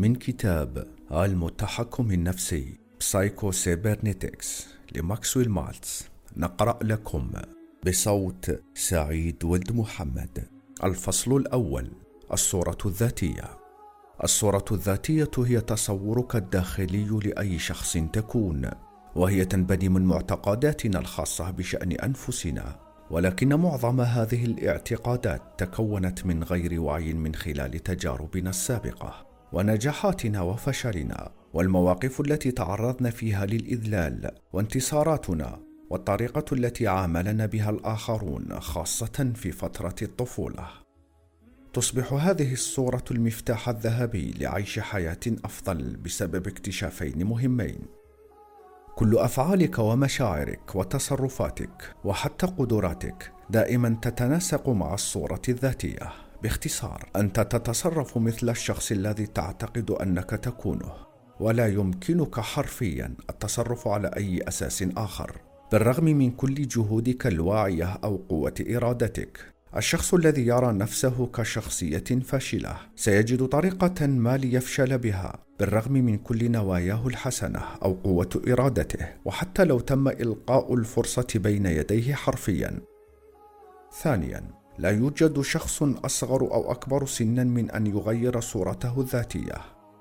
من كتاب علم التحكم النفسي Psycho-Cybernetics لماكسويل مالتس. نقرأ لكم بصوت سعيد ولد محمد. الفصل الأول الصورة الذاتية. الصورة الذاتية هي تصورك الداخلي لأي شخص تكون وهي تنبني من معتقداتنا الخاصة بشأن أنفسنا. ولكن معظم هذه الاعتقادات تكونت من غير وعي من خلال تجاربنا السابقة. ونجاحاتنا وفشلنا والمواقف التي تعرضنا فيها للإذلال وانتصاراتنا والطريقة التي عاملنا بها الآخرون خاصة في فترة الطفولة. تصبح هذه الصورة المفتاح الذهبي لعيش حياة أفضل بسبب اكتشافين مهمين. كل أفعالك ومشاعرك وتصرفاتك وحتى قدراتك دائما تتناسق مع الصورة الذاتية. باختصار أنت تتصرف مثل الشخص الذي تعتقد أنك تكونه ولا يمكنك حرفيا التصرف على أي أساس آخر. بالرغم من كل جهودك الواعية أو قوة إرادتك الشخص الذي يرى نفسه كشخصية فاشلة سيجد طريقة ما ليفشل بها. بالرغم من كل نواياه الحسنة أو قوة إرادته وحتى لو تم إلقاء الفرصة بين يديه حرفيا. ثانيا لا يوجد شخص أصغر أو أكبر سنا من أن يغير صورته الذاتية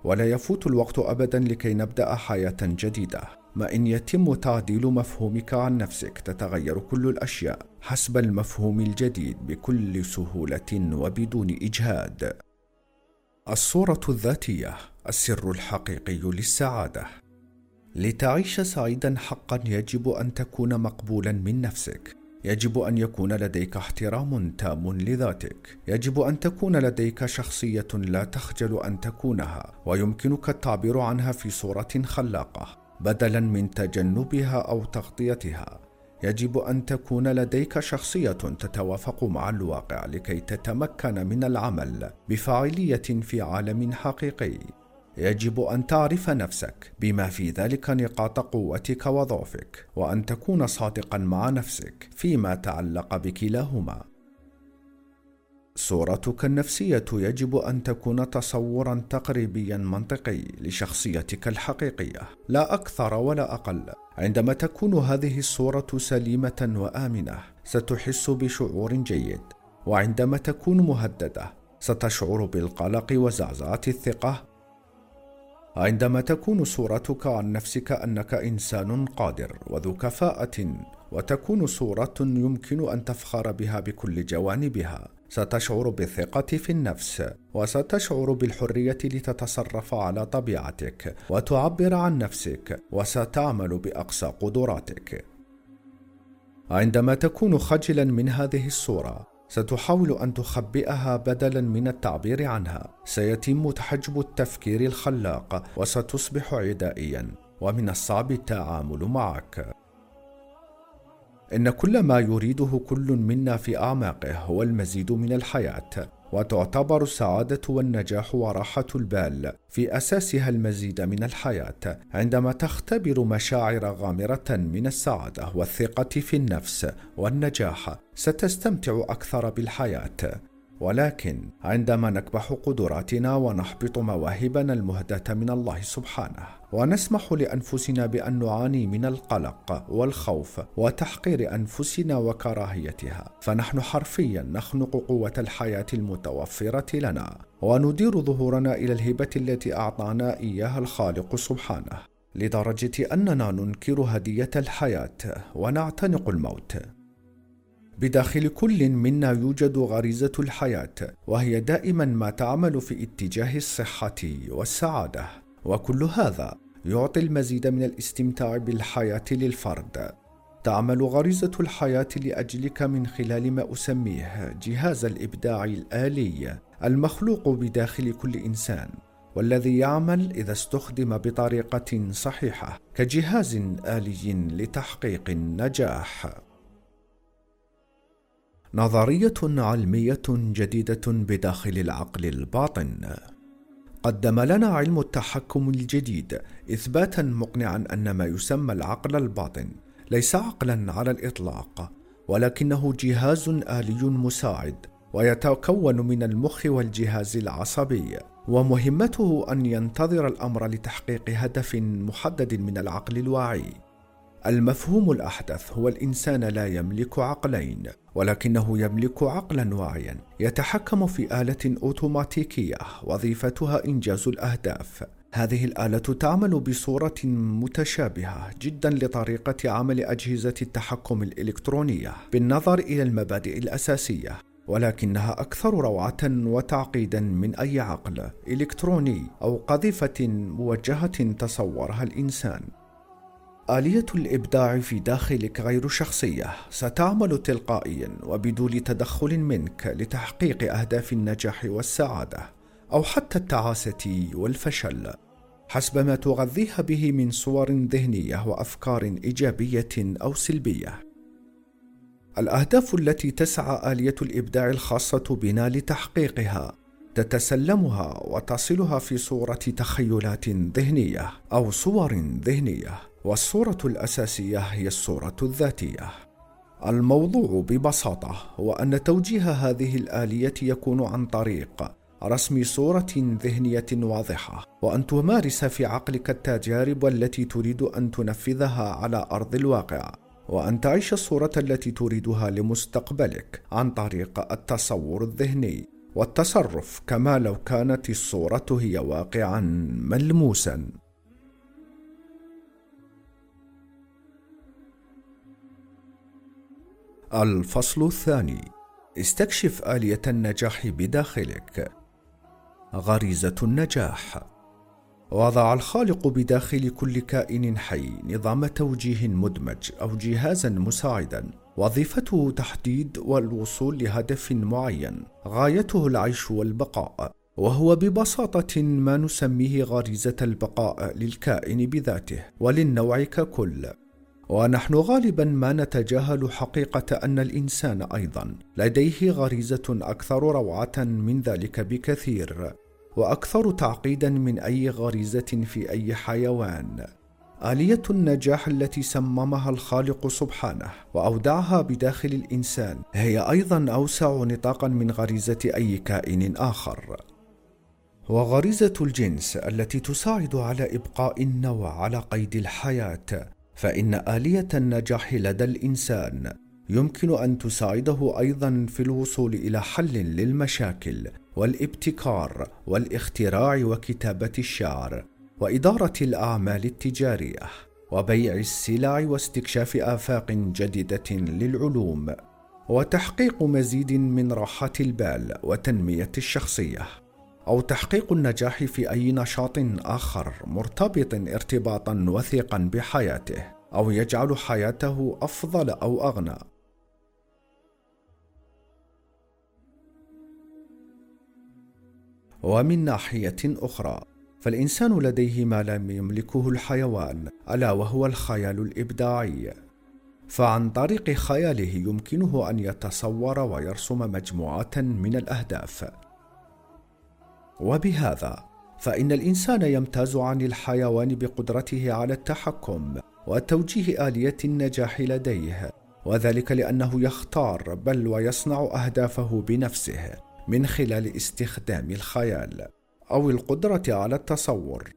ولا يفوت الوقت ابدا لكي نبدأ حياة جديدة. ما إن يتم تعديل مفهومك عن نفسك تتغير كل الأشياء حسب المفهوم الجديد بكل سهولة وبدون إجهاد. الصورة الذاتية السر الحقيقي للسعادة. لتعيش سعيدا حقا يجب أن تكون مقبولا من نفسك. يجب أن يكون لديك احترام تام لذاتك. يجب أن تكون لديك شخصية لا تخجل أن تكونها ويمكنك التعبير عنها في صورة خلاقة بدلا من تجنبها أو تغطيتها. يجب أن تكون لديك شخصية تتوافق مع الواقع لكي تتمكن من العمل بفاعلية في عالم حقيقي. يجب أن تعرف نفسك بما في ذلك نقاط قوتك وضعفك وأن تكون صادقا مع نفسك فيما تعلق بكلاهما. صورتك النفسية يجب أن تكون تصورا تقريبيا منطقي لشخصيتك الحقيقية لا أكثر ولا أقل. عندما تكون هذه الصورة سليمة وآمنة ستحس بشعور جيد. وعندما تكون مهددة ستشعر بالقلق وزعزعة الثقة عندما تكون صورتك عن نفسك أنك إنسان قادر وذو كفاءة وتكون صورة يمكن أن تفخر بها بكل جوانبها. ستشعر بالثقة في النفس وستشعر بالحرية لتتصرف على طبيعتك وتعبر عن نفسك وستعمل بأقصى قدراتك. عندما تكون خجلا من هذه الصورة ستحاول أن تخبئها بدلا من التعبير عنها. سيتم تحجب التفكير الخلاق وستصبح عدائيا. ومن الصعب التعامل معك. إن كل ما يريده كل منا في أعماقه هو المزيد من الحياة. وتعتبر السعادة والنجاح وراحة البال في أساسها المزيد من الحياة عندما تختبر مشاعر غامرة من السعادة والثقة في النفس والنجاح ستستمتع أكثر بالحياة. ولكن عندما نكبح قدراتنا ونحبط مواهبنا المهداة من الله سبحانه ونسمح لأنفسنا بأن نعاني من القلق والخوف وتحقير أنفسنا وكراهيتها فنحن حرفيا نخنق قوة الحياة المتوفرة لنا وندير ظهورنا إلى الهبة التي أعطانا إياها الخالق سبحانه لدرجة أننا ننكر هدية الحياة ونعتنق الموت. بداخل كل منا يوجد غريزة الحياة وهي دائما ما تعمل في اتجاه الصحة والسعادة. وكل هذا يعطي المزيد من الاستمتاع بالحياة للفرد. تعمل غريزة الحياة لأجلك من خلال ما أسميه جهاز الإبداع الآلي المخلوق بداخل كل إنسان والذي يعمل إذا استخدم بطريقة صحيحة كجهاز آلي لتحقيق النجاح. نظرية علمية جديدة بداخل العقل الباطن. قدم لنا علم التحكم الجديد إثباتا مقنعا أن ما يسمى العقل الباطن ليس عقلا على الإطلاق ولكنه جهاز آلي مساعد ويتكون من المخ والجهاز العصبي. ومهمته أن ينتظر الأمر لتحقيق هدف محدد من العقل الواعي. المفهوم الأحدث هو الإنسان لا يملك عقلين ولكنه يملك عقلا واعيا يتحكم في آلة أوتوماتيكية وظيفتها إنجاز الأهداف. هذه الآلة تعمل بصورة متشابهة جدا لطريقة عمل أجهزة التحكم الإلكترونية بالنظر إلى المبادئ الأساسية ولكنها أكثر روعة وتعقيدا من أي عقل إلكتروني أو قذيفة موجهة تصورها الإنسان. آلية الإبداع في داخلك غير شخصية، ستعمل تلقائيا وبدون تدخل منك لتحقيق أهداف النجاح والسعادة، أو حتى التعاسة والفشل، حسب ما تغذيها به من صور ذهنية وأفكار إيجابية أو سلبية. الأهداف التي تسعى آلية الإبداع الخاصة بنا لتحقيقها تتسلمها وتصلها في صورة تخيلات ذهنية أو صور ذهنية والصورة الأساسية هي الصورة الذاتية. الموضوع ببساطة هو أن توجيه هذه الآلية يكون عن طريق رسم صورة ذهنية واضحة، وأن تمارس في عقلك التجارب التي تريد أن تنفذها على أرض الواقع، وأن تعيش الصورة التي تريدها لمستقبلك عن طريق التصور الذهني والتصرف كما لو كانت الصورة هي واقعا ملموسا. الفصل الثاني. استكشف آلية النجاح بداخلك. غريزة النجاح. وضع الخالق بداخل كل كائن حي نظام توجيه مدمج أو جهازا مساعدا. وظيفته تحديد والوصول لهدف معين. غايته العيش والبقاء. وهو ببساطة ما نسميه غريزة البقاء للكائن بذاته. وللنوع ككل. ونحن غالبا ما نتجاهل حقيقة أن الإنسان أيضا لديه غريزة أكثر روعة من ذلك بكثير وأكثر تعقيدا من أي غريزة في أي حيوان. آلية النجاح التي صممها الخالق سبحانه وأودعها بداخل الإنسان هي أيضا أوسع نطاقا من غريزة أي كائن آخر. وغريزة الجنس التي تساعد على إبقاء النوع على قيد الحياة فإن آلية النجاح لدى الإنسان يمكن أن تساعده أيضا في الوصول إلى حل للمشاكل والابتكار والاختراع وكتابة الشعر وإدارة الأعمال التجارية وبيع السلع واستكشاف آفاق جديدة للعلوم وتحقيق مزيد من راحة البال وتنمية الشخصية. أو تحقيق النجاح في أي نشاط آخر مرتبط ارتباطا وثيقا بحياته أو يجعل حياته أفضل أو أغنى. ومن ناحية أخرى فالإنسان لديه ما لم يملكه الحيوان ألا وهو الخيال الإبداعي. فعن طريق خياله يمكنه أن يتصور ويرسم مجموعة من الأهداف. وبهذا فإن الإنسان يمتاز عن الحيوان بقدرته على التحكم وتوجيه آلية النجاح لديه وذلك لأنه يختار بل ويصنع أهدافه بنفسه من خلال استخدام الخيال أو القدرة على التصور.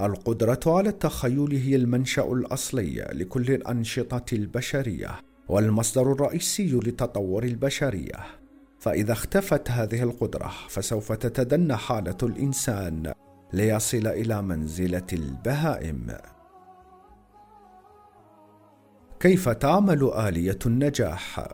القدرة على التخيل هي المنشأ الأصلي لكل الأنشطة البشرية والمصدر الرئيسي لتطور البشرية. فإذا اختفت هذه القدرة فسوف تتدنى حالة الإنسان ليصل إلى منزلة البهائم. كيف تعمل آلية النجاح؟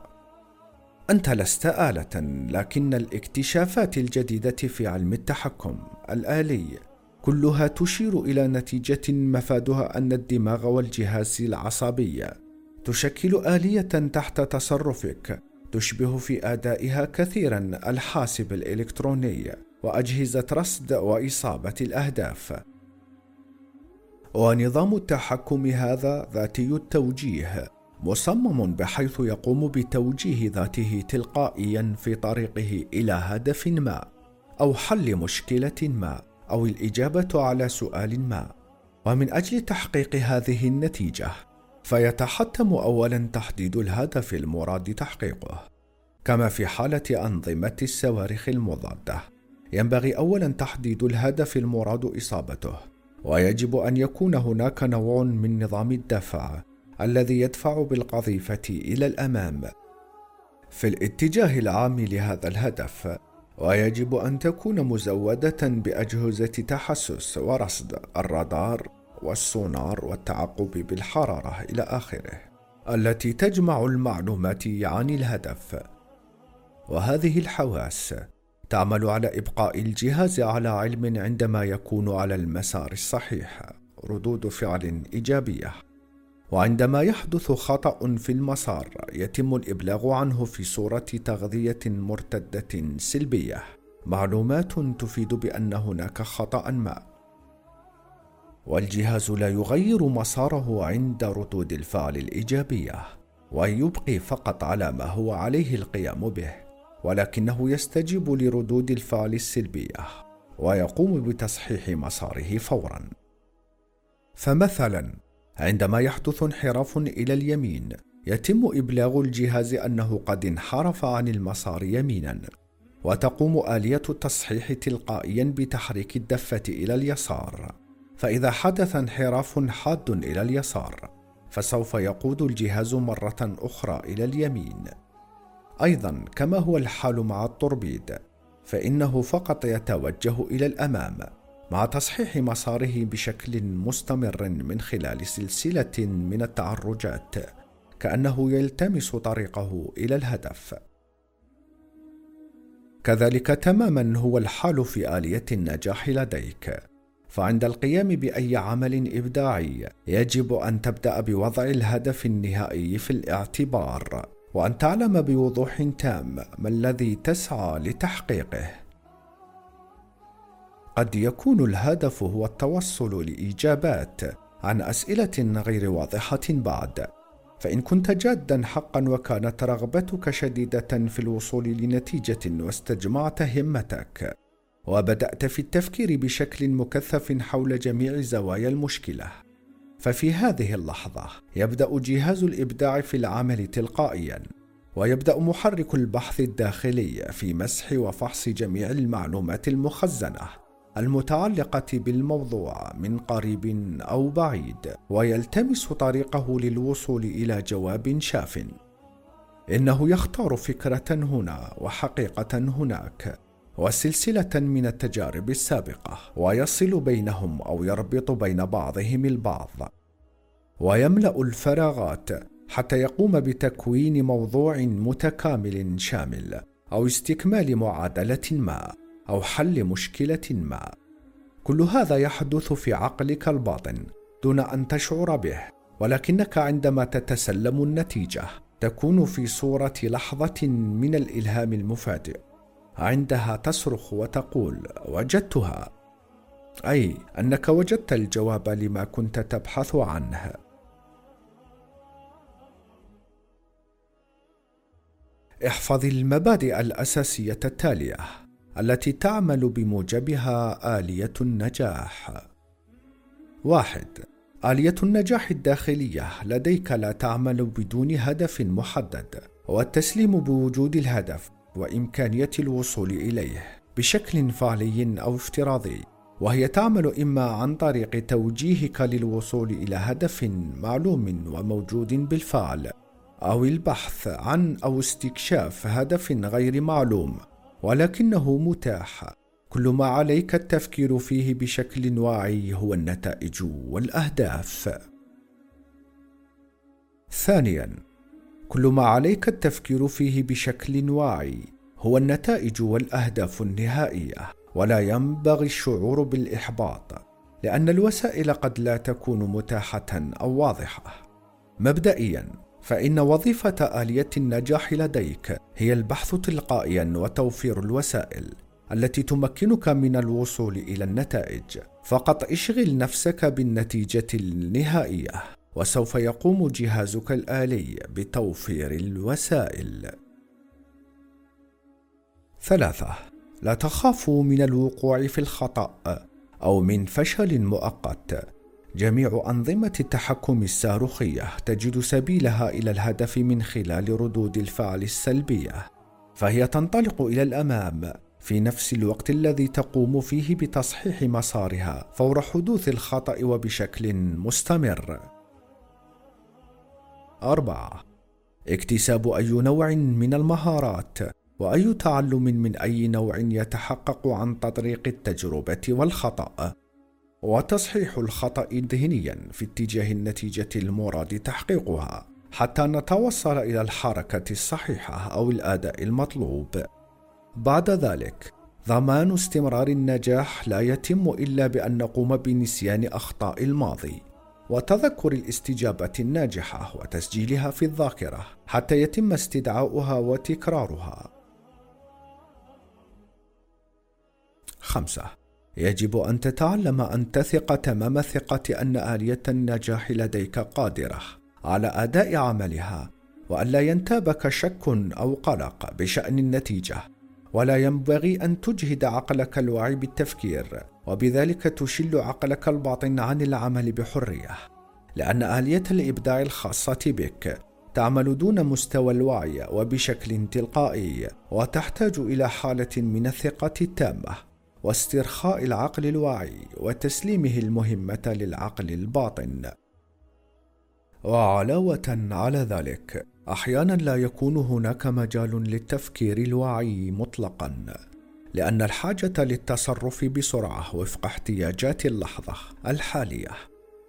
أنت لست آلة لكن الاكتشافات الجديدة في علم التحكم الآلي كلها تشير إلى نتيجة مفادها أن الدماغ والجهاز العصبي تشكل آلية تحت تصرفك. تشبه في أدائها كثيرا الحاسب الإلكتروني وأجهزة رصد وإصابة الأهداف. ونظام التحكم هذا ذاتي التوجيه مصمم بحيث يقوم بتوجيه ذاته تلقائيا في طريقه إلى هدف ما أو حل مشكلة ما أو الإجابة على سؤال ما. ومن أجل تحقيق هذه النتيجة فيتحتم اولا تحديد الهدف المراد تحقيقه كما في حالة أنظمة الصواريخ المضادة. ينبغي أولا تحديد الهدف المراد إصابته ويجب أن يكون هناك نوع من نظام الدفع الذي يدفع بالقذيفة إلى الأمام. في الاتجاه العام لهذا الهدف ويجب أن تكون مزودة بأجهزة تحسس ورصد الرادار والسونار والتعقب بالحرارة إلى آخره التي تجمع المعلومات عن الهدف. وهذه الحواس تعمل على إبقاء الجهاز على علم عندما يكون على المسار الصحيح ردود فعل إيجابية. وعندما يحدث خطأ في المسار يتم الإبلاغ عنه في صورة تغذية مرتدة سلبية. معلومات تفيد بأن هناك خطأ ما. والجهاز لا يغير مساره عند ردود الفعل الإيجابية ويبقي فقط على ما هو عليه القيام به ولكنه يستجيب لردود الفعل السلبية ويقوم بتصحيح مساره فورا. فمثلا عندما يحدث انحراف إلى اليمين يتم إبلاغ الجهاز أنه قد انحرف عن المسار يمينا وتقوم آلية التصحيح تلقائيا بتحريك الدفة إلى اليسار. فإذا حدث انحراف حاد إلى اليسار فسوف يقود الجهاز مرة أخرى إلى اليمين. أيضا كما هو الحال مع التوربيد فإنه فقط يتوجه إلى الأمام مع تصحيح مساره بشكل مستمر من خلال سلسلة من التعرجات كأنه يلتمس طريقه إلى الهدف. كذلك تماما هو الحال في آلية النجاح لديك. فعند القيام بأي عمل إبداعي يجب أن تبدأ بوضع الهدف النهائي في الاعتبار وأن تعلم بوضوح تام ما الذي تسعى لتحقيقه. قد يكون الهدف هو التوصل لإجابات عن أسئلة غير واضحة بعد فإن كنت جادا حقا وكانت رغبتك شديدة في الوصول لنتيجة واستجمعت همتك. وبدأت في التفكير بشكل مكثف حول جميع زوايا المشكلة. ففي هذه اللحظة يبدأ جهاز الإبداع في العمل تلقائيا ويبدأ محرك البحث الداخلي في مسح وفحص جميع المعلومات المخزنة المتعلقة بالموضوع من قريب أو بعيد ويلتمس طريقه للوصول إلى جواب شاف. إنه يختار فكرة هنا وحقيقة هناك. وسلسلة من التجارب السابقة ويصل بينهم أو يربط بين بعضهم البعض. ويملأ الفراغات حتى يقوم بتكوين موضوع متكامل شامل أو استكمال معادلة ما أو حل مشكلة ما. كل هذا يحدث في عقلك الباطن دون أن تشعر به ولكنك عندما تتسلم النتيجة تكون في صورة لحظة من الإلهام المفاجئ. عندها تصرخ وتقول وجدتها. أي أنك وجدت الجواب لما كنت تبحث عنه. احفظ المبادئ الأساسية التالية التي تعمل بموجبها آلية النجاح. واحد آلية النجاح الداخلية لديك لا تعمل بدون هدف محدد والتسليم بوجود الهدف. وإمكانية الوصول إليه بشكل فعلي أو افتراضي وهي تعمل إما عن طريق توجيهك للوصول إلى هدف معلوم وموجود بالفعل أو البحث عن أو استكشاف هدف غير معلوم ولكنه متاح. كل ما عليك التفكير فيه بشكل واعي هو النتائج والأهداف. ثانيا كل ما عليك التفكير فيه بشكل واعي هو النتائج والأهداف النهائية ولا ينبغي الشعور بالإحباط لأن الوسائل قد لا تكون متاحة أو واضحة. مبدئيا فإن وظيفة آلية النجاح لديك هي البحث تلقائيا وتوفير الوسائل التي تمكنك من الوصول إلى النتائج فقط اشغل نفسك بالنتيجة النهائية. وسوف يقوم جهازك الآلي بتوفير الوسائل. ثلاثة: لا تخافوا من الوقوع في الخطأ أو من فشل مؤقت. جميع أنظمة التحكم الصاروخية تجد سبيلها إلى الهدف من خلال ردود الفعل السلبية. فهي تنطلق إلى الأمام في نفس الوقت الذي تقوم فيه بتصحيح مسارها فور حدوث الخطأ وبشكل مستمر أربعة. اكتساب أي نوع من المهارات؟ وأي تعلم من أي نوع يتحقق عن تطريق التجربة والخطأ؟ وتصحيح الخطأ ذهنيا في اتجاه النتيجة المراد تحقيقها حتى نتوصل إلى الحركة الصحيحة أو الأداء المطلوب. بعد ذلك، ضمان استمرار النجاح لا يتم إلا بأن نقوم بنسيان أخطاء الماضي، وتذكر الاستجابة الناجحة وتسجيلها في الذاكرة حتى يتم استدعاؤها وتكرارها. خمسة يجب أن تتعلم أن تثق تمام الثقة أن آلية النجاح لديك قادرة على أداء عملها وألا ينتابك شك أو قلق بشأن النتيجة ولا ينبغي أن تجهد عقلك الواعي بالتفكير وبذلك تشل عقلك الباطن عن العمل بحرية لأن آلية الإبداع الخاصة بك تعمل دون مستوى الوعي وبشكل تلقائي وتحتاج إلى حالة من الثقة التامة واسترخاء العقل الواعي وتسليمه المهمة للعقل الباطن. وعلاوة على ذلك أحيانا لا يكون هناك مجال للتفكير الواعي مطلقا. لأن الحاجة للتصرف بسرعة وفق احتياجات اللحظة الحالية.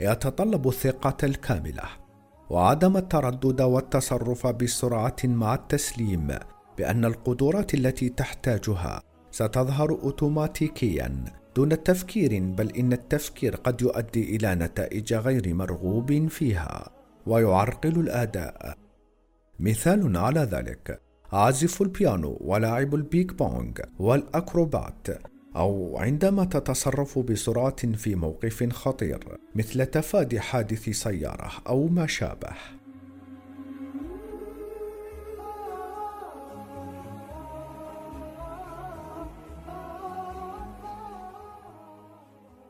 يتطلب الثقة الكاملة وعدم التردد والتصرف بسرعة مع التسليم بأن القدرات التي تحتاجها ستظهر اوتوماتيكيا دون تفكير بل إن التفكير قد يؤدي إلى نتائج غير مرغوب فيها ويعرقل الأداء. مثال على ذلك عازف البيانو ولاعب البيك بونغ والأكروبات أو عندما تتصرف بسرعة في موقف خطير مثل تفادي حادث سيارة أو ما شابه.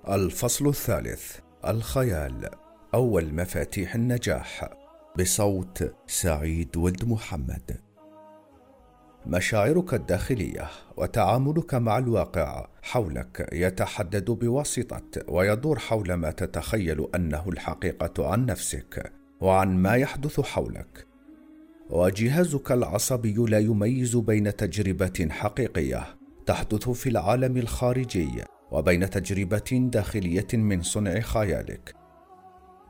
الفصل الثالث الخيال أول مفاتيح النجاح. بصوت سعيد ولد محمد. مشاعرك الداخلية وتعاملك مع الواقع حولك يتحدد بواسطة ويدور حول ما تتخيل أنه الحقيقة عن نفسك وعن ما يحدث حولك. وجهازك العصبي لا يميز بين تجربة حقيقية تحدث في العالم الخارجي وبين تجربة داخلية من صنع خيالك.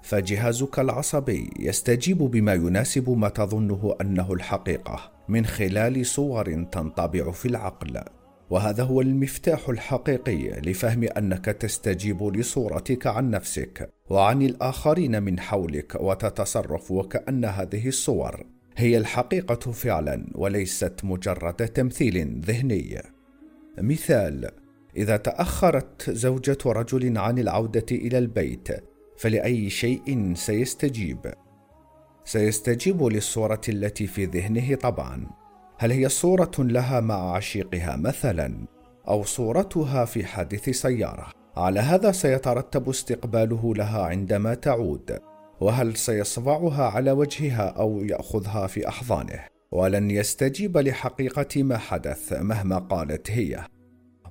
فجهازك العصبي يستجيب بما يناسب ما تظنه أنه الحقيقة من خلال صور تنطبع في العقل. وهذا هو المفتاح الحقيقي لفهم أنك تستجيب لصورتك عن نفسك وعن الآخرين من حولك وتتصرف وكأن هذه الصور هي الحقيقة فعلا وليست مجرد تمثيل ذهني. مثال إذا تأخرت زوجة رجل عن العودة إلى البيت فلأي شيء سيستجيب. سيستجيب للصورة التي في ذهنه طبعا. هل هي صورة لها مع عشيقها مثلا أو صورتها في حادث سيارة؟ على هذا سيترتب استقباله لها عندما تعود. وهل سيصفعها على وجهها أو يأخذها في أحضانه؟ ولن يستجيب لحقيقة ما حدث مهما قالت هي.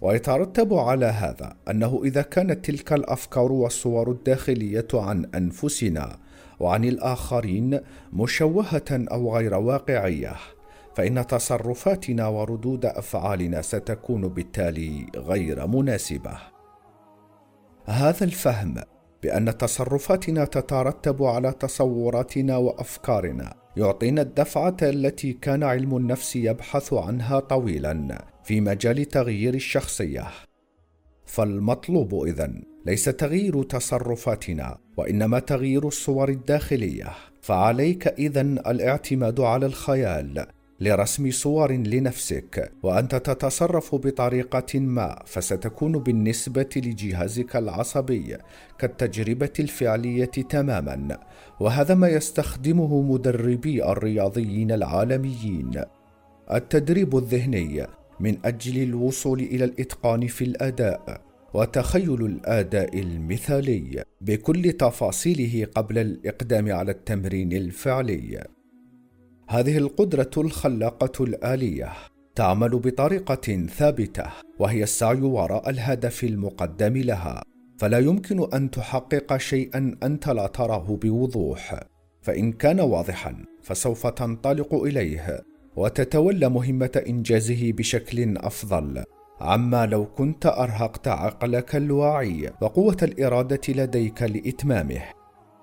ويترتب على هذا أنه إذا كانت تلك الأفكار والصور الداخلية عن أنفسنا وعن الآخرين مشوهة أو غير واقعية فإن تصرفاتنا وردود أفعالنا ستكون بالتالي غير مناسبة. هذا الفهم بأن تصرفاتنا تترتب على تصوراتنا وأفكارنا يعطينا الدفعة التي كان علم النفس يبحث عنها طويلا. في مجال تغيير الشخصية. فالمطلوب إذن ليس تغيير تصرفاتنا وإنما تغيير الصور الداخلية. فعليك إذن الاعتماد على الخيال لرسم صور لنفسك وأنت تتصرف بطريقة ما فستكون بالنسبة لجهازك العصبي كالتجربة الفعلية تماما. وهذا ما يستخدمه مدربي الرياضيين العالميين. التدريب الذهني من أجل الوصول إلى الإتقان في الأداء وتخيل الأداء المثالي بكل تفاصيله قبل الإقدام على التمرين الفعلي. هذه القدرة الخلاقة الآلية تعمل بطريقة ثابتة وهي السعي وراء الهدف المقدم لها. فلا يمكن أن تحقق شيئا أنت لا تراه بوضوح. فإن كان واضحا فسوف تنطلق إليه. وتتولى مهمة إنجازه بشكل أفضل. عما لو كنت أرهقت عقلك الواعي وقوة الإرادة لديك لإتمامه.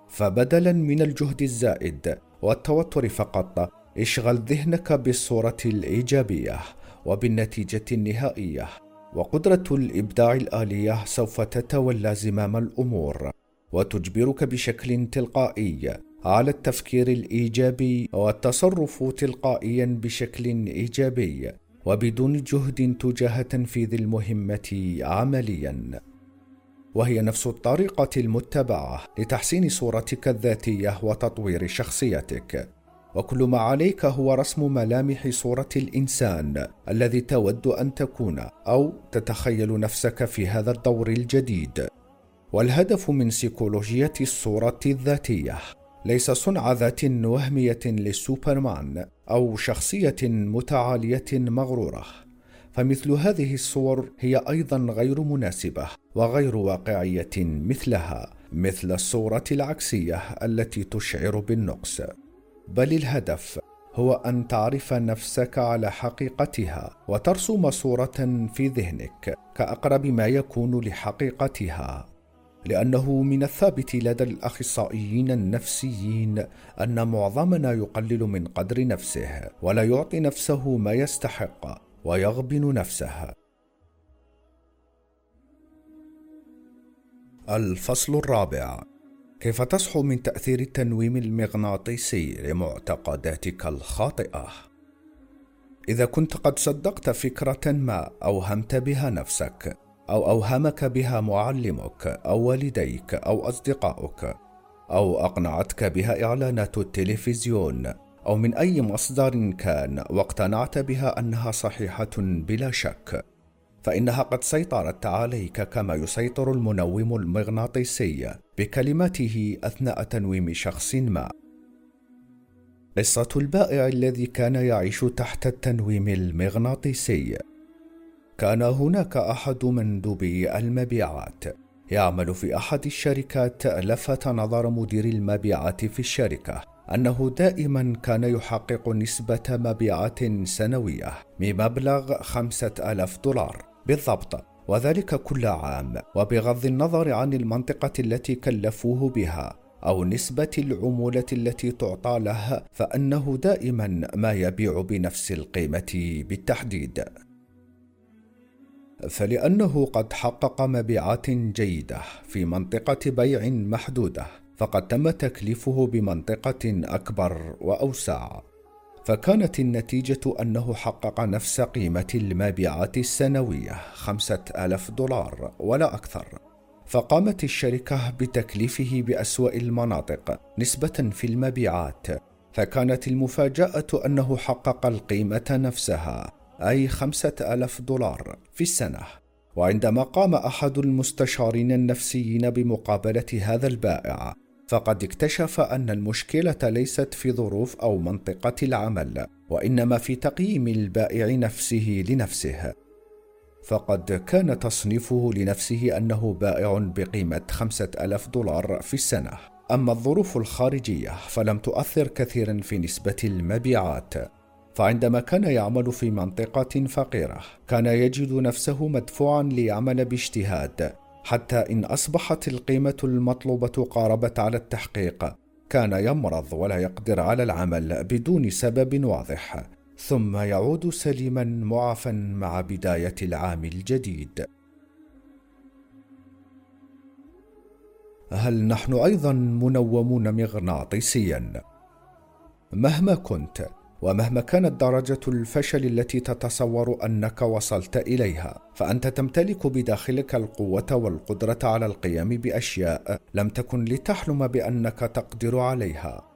فبدلا من الجهد الزائد والتوتر فقط اشغل ذهنك بالصورة الإيجابية وبالنتيجة النهائية. وقدرة الإبداع الآلية سوف تتولى زمام الأمور وتجبرك بشكل تلقائي. على التفكير الإيجابي والتصرف تلقائيا بشكل إيجابي وبدون جهد تجاه تنفيذ المهمة عمليا. وهي نفس الطريقة المتبعة لتحسين صورتك الذاتية وتطوير شخصيتك. وكل ما عليك هو رسم ملامح صورة الإنسان الذي تود أن تكون أو تتخيل نفسك في هذا الدور الجديد. والهدف من سيكولوجية الصورة الذاتية. ليس صنع ذات وهمية للسوبرمان أو شخصية متعالية مغرورة. فمثل هذه الصور هي أيضا غير مناسبة وغير واقعية مثلها مثل الصورة العكسية التي تشعر بالنقص. بل الهدف هو أن تعرف نفسك على حقيقتها وترسم صورة في ذهنك كأقرب ما يكون لحقيقتها. لأنه من الثابت لدى الأخصائيين النفسيين أن معظمنا يقلل من قدر نفسه ولا يعطي نفسه ما يستحق ويغبن نفسه. الفصل الرابع كيف تصحو من تأثير التنويم المغناطيسي لمعتقداتك الخاطئة؟ إذا كنت قد صدقت فكرة ما أوهمت بها نفسك أو أوهمك بها معلمك أو والديك أو أصدقاؤك أو أقنعتك بها إعلانات التلفزيون أو من أي مصدر كان واقتنعت بها أنها صحيحة بلا شك. فإنها قد سيطرت عليك كما يسيطر المنوم المغناطيسي بكلمته أثناء تنويم شخص ما. قصة البائع الذي كان يعيش تحت التنويم المغناطيسي. كان هناك أحد مندوبي المبيعات. يعمل في أحد الشركات لفت نظر مدير المبيعات في الشركة أنه دائما كان يحقق نسبة مبيعات سنوية بمبلغ خمسة آلاف دولار. بالضبط. وذلك كل عام. وبغض النظر عن المنطقة التي كلفوه بها أو نسبة العمولة التي تعطى له فإنه دائما ما يبيع بنفس القيمة بالتحديد. فلأنه قد حقق مبيعات جيدة في منطقة بيع محدودة فقد تم تكليفه بمنطقة أكبر وأوسع. فكانت النتيجة أنه حقق نفس قيمة المبيعات السنوية خمسة ألاف دولار ولا أكثر. فقامت الشركة بتكليفه بأسوأ المناطق نسبة في المبيعات فكانت المفاجأة أنه حقق القيمة نفسها. أي خمسة ألاف دولار في السنة. وعندما قام أحد المستشارين النفسيين بمقابلة هذا البائع فقد اكتشف أن المشكلة ليست في ظروف أو منطقة العمل وإنما في تقييم البائع نفسه لنفسه. فقد كان تصنيفه لنفسه أنه بائع بقيمة خمسة آلاف دولار في السنة. أما الظروف الخارجية فلم تؤثر كثيرا في نسبة المبيعات. فعندما كان يعمل في منطقة فقيرة كان يجد نفسه مدفوعا ليعمل باجتهاد حتى إن أصبحت القيمة المطلوبة قاربت على التحقيق كان يمرض ولا يقدر على العمل بدون سبب واضح ثم يعود سليما معافا مع بداية العام الجديد هل نحن أيضا منومون مغناطيسيا؟ مهما كنت ومهما كانت درجة الفشل التي تتصور أنك وصلت إليها فأنت تمتلك بداخلك القوة والقدرة على القيام بأشياء لم تكن لتحلم بأنك تقدر عليها.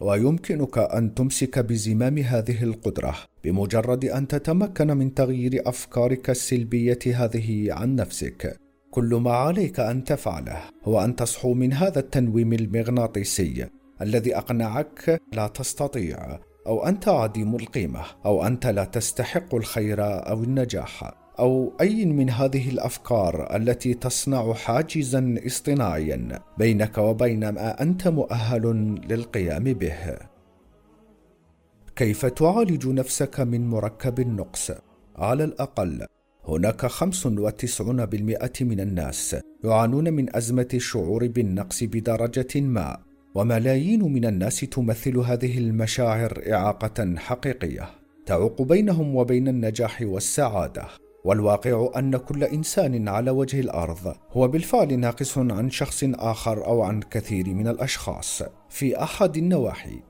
ويمكنك أن تمسك بزمام هذه القدرة بمجرد أن تتمكن من تغيير أفكارك السلبية هذه عن نفسك. كل ما عليك أن تفعله هو أن تصحو من هذا التنويم المغناطيسي الذي أقنعك لا تستطيع أو أنت عديم القيمة أو أنت لا تستحق الخير أو النجاح أو أي من هذه الأفكار التي تصنع حاجزا اصطناعيا بينك وبين ما أنت مؤهل للقيام به. كيف تعالج نفسك من مركب النقص؟ على الأقل هناك 95% من الناس يعانون من أزمة الشعور بالنقص بدرجة ما، وملايين من الناس تمثل هذه المشاعر إعاقة حقيقية تعوق بينهم وبين النجاح والسعادة. والواقع أن كل إنسان على وجه الأرض هو بالفعل ناقص عن شخص آخر أو عن كثير من الأشخاص في أحد النواحي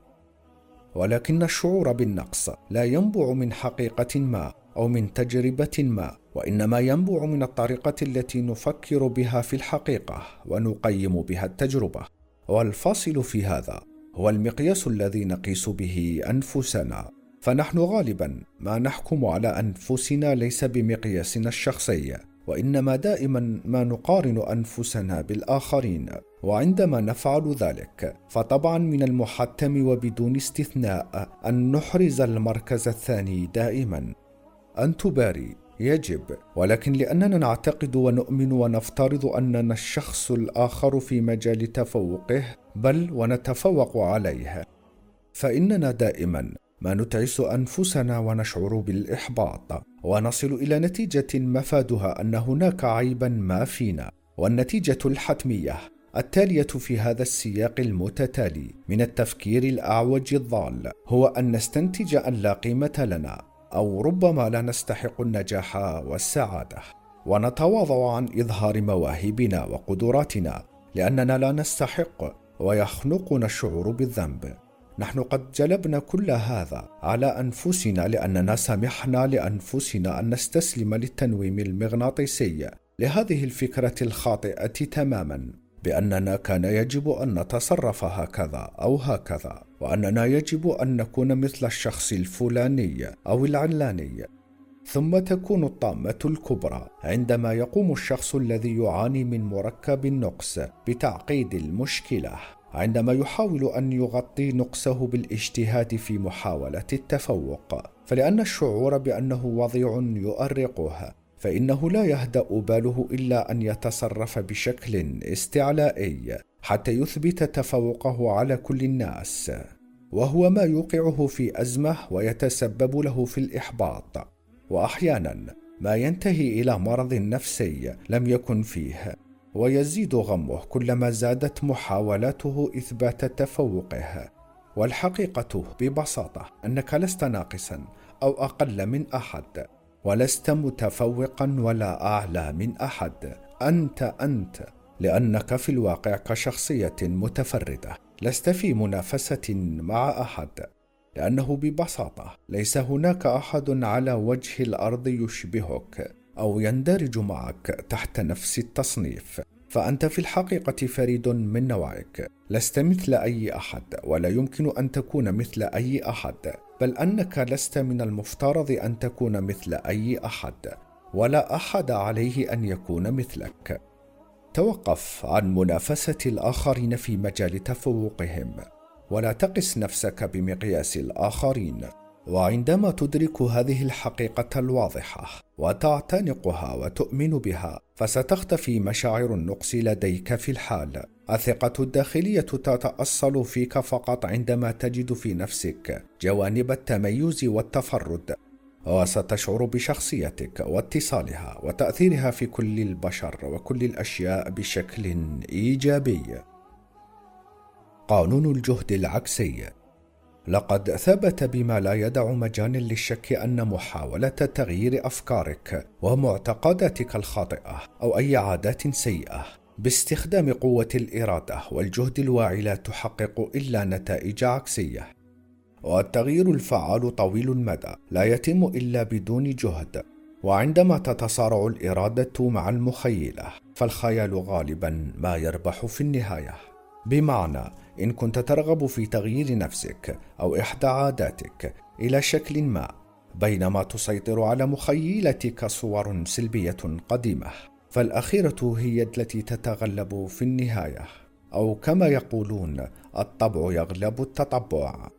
ولكن الشعور بالنقص لا ينبع من حقيقة ما أو من تجربة ما وإنما ينبع من الطريقة التي نفكر بها في الحقيقة ونقيم بها التجربة والفاصل في هذا هو المقياس الذي نقيس به أنفسنا. فنحن غالبا ما نحكم على أنفسنا ليس بمقياسنا الشخصي وإنما دائما ما نقارن أنفسنا بالآخرين. وعندما نفعل ذلك فطبعا من المحتم وبدون استثناء أن نحرز المركز الثاني دائما. ان تباري يجب. ولكن لأننا نعتقد ونؤمن ونفترض أننا الشخص الآخر في مجال تفوقه بل ونتفوق عليه. فإننا دائما ما نتعس أنفسنا ونشعر بالإحباط ونصل إلى نتيجة مفادها أن هناك عيبا ما فينا. والنتيجة الحتمية التالية في هذا السياق المتتالي من التفكير الأعوج الضال هو أن نستنتج أن لا قيمة لنا. أو ربما لا نستحق النجاح والسعادة. ونتواضع عن إظهار مواهبنا وقدراتنا لأننا لا نستحق ويخنقنا الشعور بالذنب. نحن قد جلبنا كل هذا على أنفسنا لأننا سمحنا لأنفسنا أن نستسلم للتنويم المغناطيسي. لهذه الفكرة الخاطئة تماما بأننا كان يجب أن نتصرف هكذا أو هكذا. وأننا يجب أن نكون مثل الشخص الفلاني أو العلاني. ثم تكون الطامة الكبرى. عندما يقوم الشخص الذي يعاني من مركب النقص بتعقيد المشكلة. عندما يحاول أن يغطي نقصه بالاجتهاد في محاولة التفوق. فلأن الشعور بأنه وضيع يؤرقه. فإنه لا يهدأ باله إلا أن يتصرف بشكل استعلائي. حتى يثبت تفوقه على كل الناس وهو ما يوقعه في أزمة ويتسبب له في الإحباط. واحيانا ما ينتهي إلى مرض نفسي لم يكن فيه ويزيد غمه كلما زادت محاولاته إثبات تفوقه. والحقيقة ببساطة أنك لست ناقصا أو أقل من أحد ولست متفوقا ولا أعلى من أحد. أنت أنت. لأنك في الواقع كشخصية متفردة. لست في منافسة مع أحد لأنه ببساطة ليس هناك أحد على وجه الأرض يشبهك أو يندرج معك تحت نفس التصنيف. فأنت في الحقيقة فريد من نوعك. لست مثل أي أحد ولا يمكن أن تكون مثل أي أحد بل أنك لست من المفترض أن تكون مثل أي أحد ولا أحد عليه أن يكون مثلك. توقف عن منافسة الآخرين في مجال تفوقهم ولا تقس نفسك بمقياس الآخرين وعندما تدرك هذه الحقيقة الواضحة وتعتنقها وتؤمن بها فستختفي مشاعر النقص لديك في الحال. الثقة الداخلية تتأصل فيك فقط عندما تجد في نفسك جوانب التميز والتفرد. وستشعر بشخصيتك واتصالها وتأثيرها في كل البشر وكل الأشياء بشكل إيجابي. قانون الجهد العكسي. لقد ثبت بما لا يدع مجال للشك أن محاولة تغيير أفكارك ومعتقداتك الخاطئة أو أي عادات سيئة باستخدام قوة الإرادة والجهد الواعي لا تحقق إلا نتائج عكسية. والتغيير الفعال طويل المدى لا يتم إلا بدون جهد. وعندما تتصارع الإرادة مع المخيلة فالخيال غالبا ما يربح في النهاية. بمعنى إن كنت ترغب في تغيير نفسك أو إحدى عاداتك إلى شكل ما بينما تسيطر على مخيلتك صور سلبية قديمة. فالأخيرة هي التي تتغلب في النهاية. أو كما يقولون الطبع يغلب التطبع.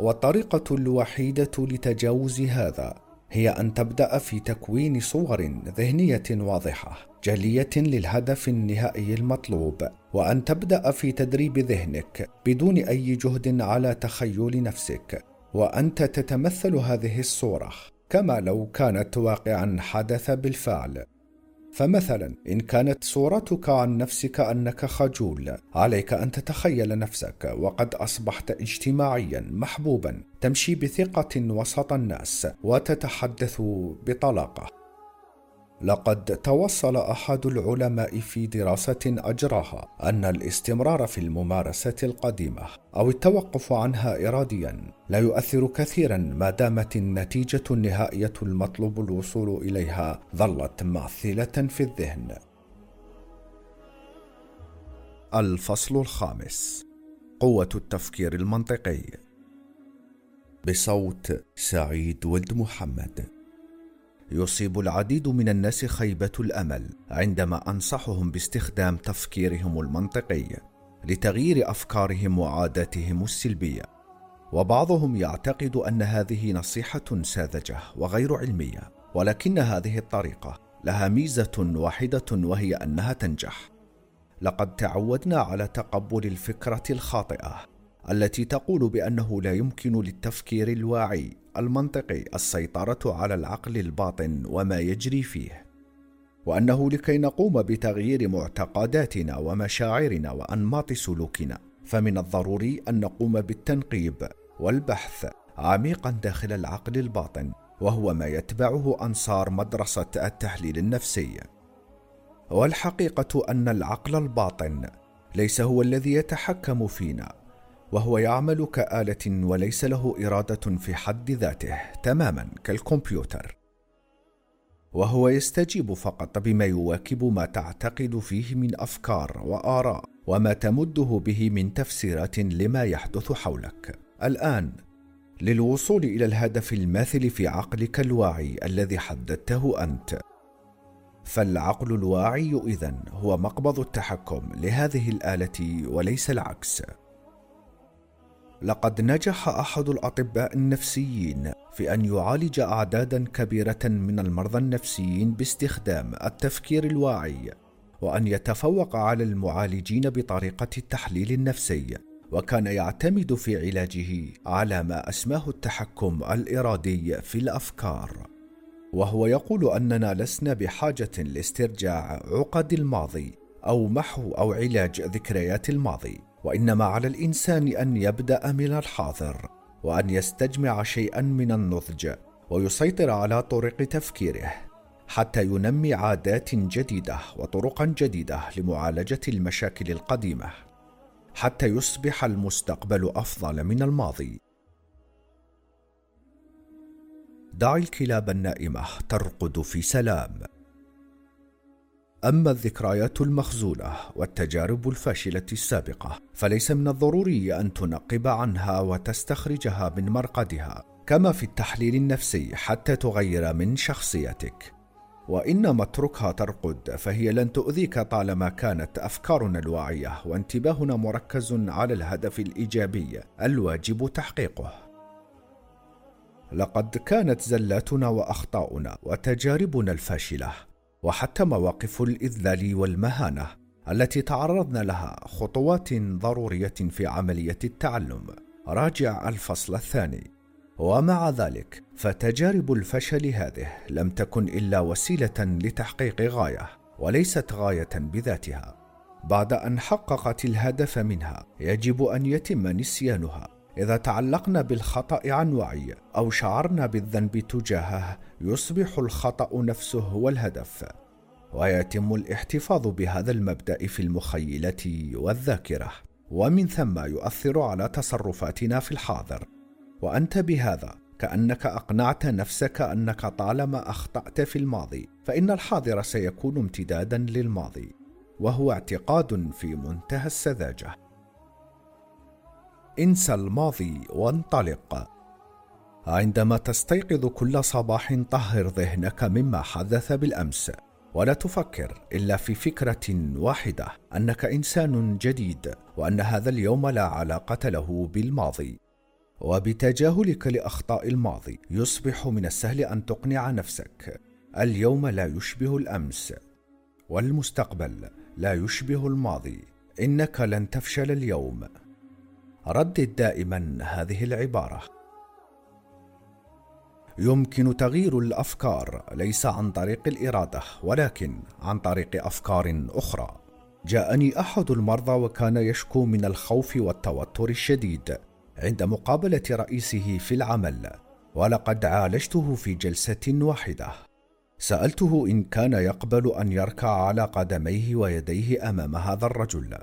والطريقة الوحيدة لتجاوز هذا هي أن تبدأ في تكوين صور ذهنية واضحة جلية للهدف النهائي المطلوب وأن تبدأ في تدريب ذهنك بدون أي جهد على تخيل نفسك وأنت تتمثل هذه الصورة كما لو كانت واقعا حدث بالفعل. فمثلا إن كانت صورتك عن نفسك أنك خجول عليك أن تتخيل نفسك وقد أصبحت اجتماعيا محبوبا تمشي بثقة وسط الناس وتتحدث بطلاقة. لقد توصل أحد العلماء في دراسة أجراها أن الاستمرار في الممارسة القديمة أو التوقف عنها اراديا لا يؤثر كثيرا ما دامت النتيجة النهائية المطلوب الوصول إليها ظلت ماثلة في الذهن. الفصل الخامس. قوة التفكير المنطقي. بصوت سعيد ولد محمد. يصيب العديد من الناس خيبة الأمل عندما أنصحهم باستخدام تفكيرهم المنطقي لتغيير أفكارهم وعاداتهم السلبية. وبعضهم يعتقد أن هذه نصيحة ساذجة وغير علمية ولكن هذه الطريقة لها ميزة واحدة وهي أنها تنجح. لقد تعودنا على تقبل الفكرة الخاطئة التي تقول بأنه لا يمكن للتفكير الواعي المنطقي السيطرة على العقل الباطن وما يجري فيه وأنه لكي نقوم بتغيير معتقداتنا ومشاعرنا وأنماط سلوكنا فمن الضروري أن نقوم بالتنقيب والبحث عميقا داخل العقل الباطن وهو ما يتبعه أنصار مدرسة التحليل النفسي. والحقيقة أن العقل الباطن ليس هو الذي يتحكم فينا. وهو يعمل كآلة وليس له إرادة في حد ذاته تماما كالكمبيوتر. وهو يستجيب فقط بما يواكب ما تعتقد فيه من أفكار وآراء وما تمده به من تفسيرات لما يحدث حولك. الآن للوصول إلى الهدف الماثل في عقلك الواعي الذي حددته أنت. فالعقل الواعي إذن هو مقبض التحكم لهذه الآلة وليس العكس. لقد نجح أحد الأطباء النفسيين في أن يعالج أعدادا كبيرة من المرضى النفسيين باستخدام التفكير الواعي وأن يتفوق على المعالجين بطريقة التحليل النفسي وكان يعتمد في علاجه على ما أسماه التحكم الإرادي في الأفكار. وهو يقول أننا لسنا بحاجة لاسترجاع عقد الماضي أو محو أو علاج ذكريات الماضي. وإنما على الإنسان أن يبدأ من الحاضر وأن يستجمع شيئا من النضج ويسيطر على طرق تفكيره حتى ينمي عادات جديدة وطرقا جديدة لمعالجة المشاكل القديمة حتى يصبح المستقبل أفضل من الماضي. دع الكلاب النائمة ترقد في سلام. أما الذكريات المخزونة والتجارب الفاشلة السابقة فليس من الضروري أن تنقب عنها وتستخرجها من مرقدها كما في التحليل النفسي حتى تغير من شخصيتك. وإنما اتركها ترقد فهي لن تؤذيك طالما كانت أفكارنا الواعية وانتباهنا مركز على الهدف الإيجابي الواجب تحقيقه. لقد كانت زلاتنا وأخطاؤنا وتجاربنا الفاشلة وحتى مواقف الإذلال والمهانة التي تعرضنا لها خطوات ضرورية في عملية التعلم. راجع الفصل الثاني. ومع ذلك فتجارب الفشل هذه لم تكن إلا وسيلة لتحقيق غاية وليست غاية بذاتها. بعد أن حققت الهدف منها يجب أن يتم نسيانها. إذا تعلقنا بالخطأ عن وعي أو شعرنا بالذنب تجاهه يصبح الخطأ نفسه هو الهدف ويتم الاحتفاظ بهذا المبدأ في المخيلة والذاكرة. ومن ثم يؤثر على تصرفاتنا في الحاضر. وأنت بهذا كأنك أقنعت نفسك أنك طالما أخطأت في الماضي فإن الحاضر سيكون امتدادا للماضي. وهو اعتقاد في منتهى السذاجة. انسى الماضي وانطلق. عندما تستيقظ كل صباح طهر ذهنك مما حدث بالأمس. ولا تفكر إلا في فكرة واحدة أنك إنسان جديد وأن هذا اليوم لا علاقة له بالماضي. وبتجاهلك لأخطاء الماضي يصبح من السهل أن تقنع نفسك. اليوم لا يشبه الأمس. والمستقبل لا يشبه الماضي. إنك لن تفشل اليوم. ردد دائما هذه العبارة. يمكن تغيير الأفكار ليس عن طريق الإرادة ولكن عن طريق أفكار أخرى. جاءني أحد المرضى وكان يشكو من الخوف والتوتر الشديد عند مقابلة رئيسه في العمل ولقد عالجته في جلسة واحدة. سألته إن كان يقبل أن يركع على قدميه ويديه أمام هذا الرجل.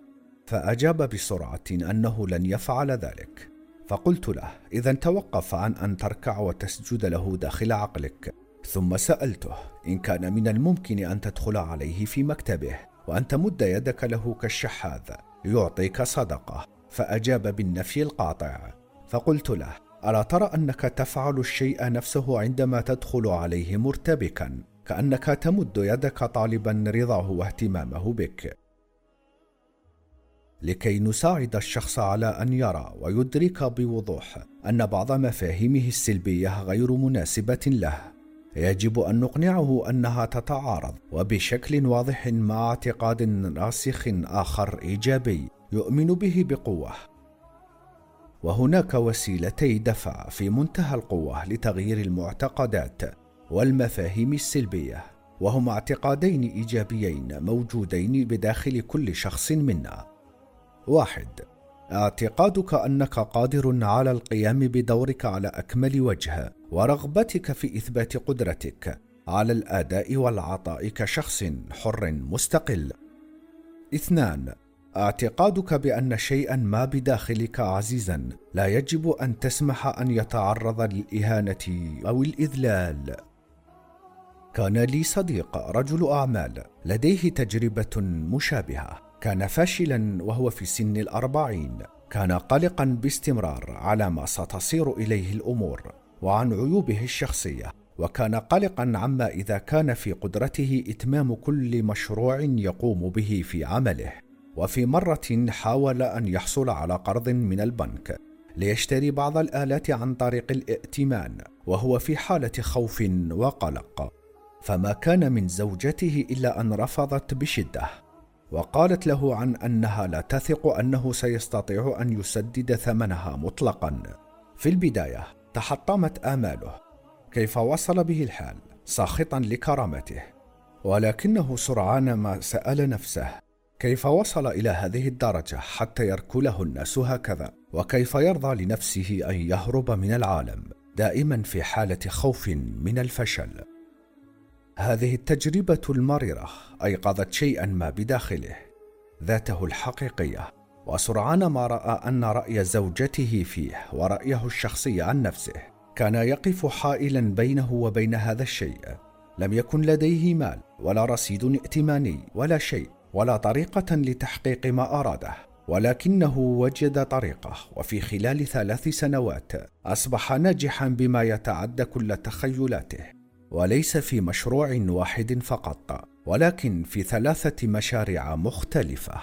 فأجاب بسرعة أنه لن يفعل ذلك. فقلت له إذا توقف عن أن تركع وتسجد له داخل عقلك. ثم سألته إن كان من الممكن أن تدخل عليه في مكتبه وأن تمد يدك له كالشحاذ يعطيك صدقة. فأجاب بالنفي القاطع. فقلت له ألا ترى أنك تفعل الشيء نفسه عندما تدخل عليه مرتبكا كأنك تمد يدك طالبا رضاه واهتمامه بك؟ لكي نساعد الشخص على أن يرى ويدرك بوضوح أن بعض مفاهيمه السلبية غير مناسبة له. يجب أن نقنعه أنها تتعارض وبشكل واضح مع اعتقاد راسخ آخر إيجابي يؤمن به بقوة. وهناك وسيلتي دفع في منتهى القوة لتغيير المعتقدات والمفاهيم السلبية وهما اعتقادين إيجابيين موجودين بداخل كل شخص منا. واحد. اعتقادك أنك قادر على القيام بدورك على أكمل وجه ورغبتك في إثبات قدرتك على الأداء والعطاء كشخص حر مستقل. اثنان اعتقادك بأن شيئا ما بداخلك عزيزا لا يجب أن تسمح أن يتعرض للإهانة أو الإذلال. كان لي صديق رجل أعمال لديه تجربة مشابهة. كان فاشلا وهو في سن الأربعين. كان قلقا باستمرار على ما ستصير إليه الأمور وعن عيوبه الشخصية وكان قلقا عما إذا كان في قدرته إتمام كل مشروع يقوم به في عمله. وفي مرة حاول أن يحصل على قرض من البنك ليشتري بعض الآلات عن طريق الائتمان وهو في حالة خوف وقلق. فما كان من زوجته إلا أن رفضت بشدة. وقالت له عن أنها لا تثق أنه سيستطيع أن يسدد ثمنها مطلقا. في البداية تحطمت آماله. كيف وصل به الحال؟ ساخطا لكرامته. ولكنه سرعان ما سأل نفسه كيف وصل إلى هذه الدرجة حتى يركله الناس هكذا؟ وكيف يرضى لنفسه أن يهرب من العالم دائما في حالة خوف من الفشل؟ هذه التجربة المريره أيقظت شيئا ما بداخله ذاته الحقيقية. وسرعان ما رأى أن رأي زوجته فيه ورأيه الشخصي عن نفسه كان يقف حائلا بينه وبين هذا الشيء. لم يكن لديه مال ولا رصيد ائتماني ولا شيء ولا طريقة لتحقيق ما أراده ولكنه وجد طريقة. وفي خلال ثلاث سنوات أصبح ناجحا بما يتعدى كل تخيلاته. وليس في مشروع واحد فقط ولكن في ثلاثة مشاريع مختلفة.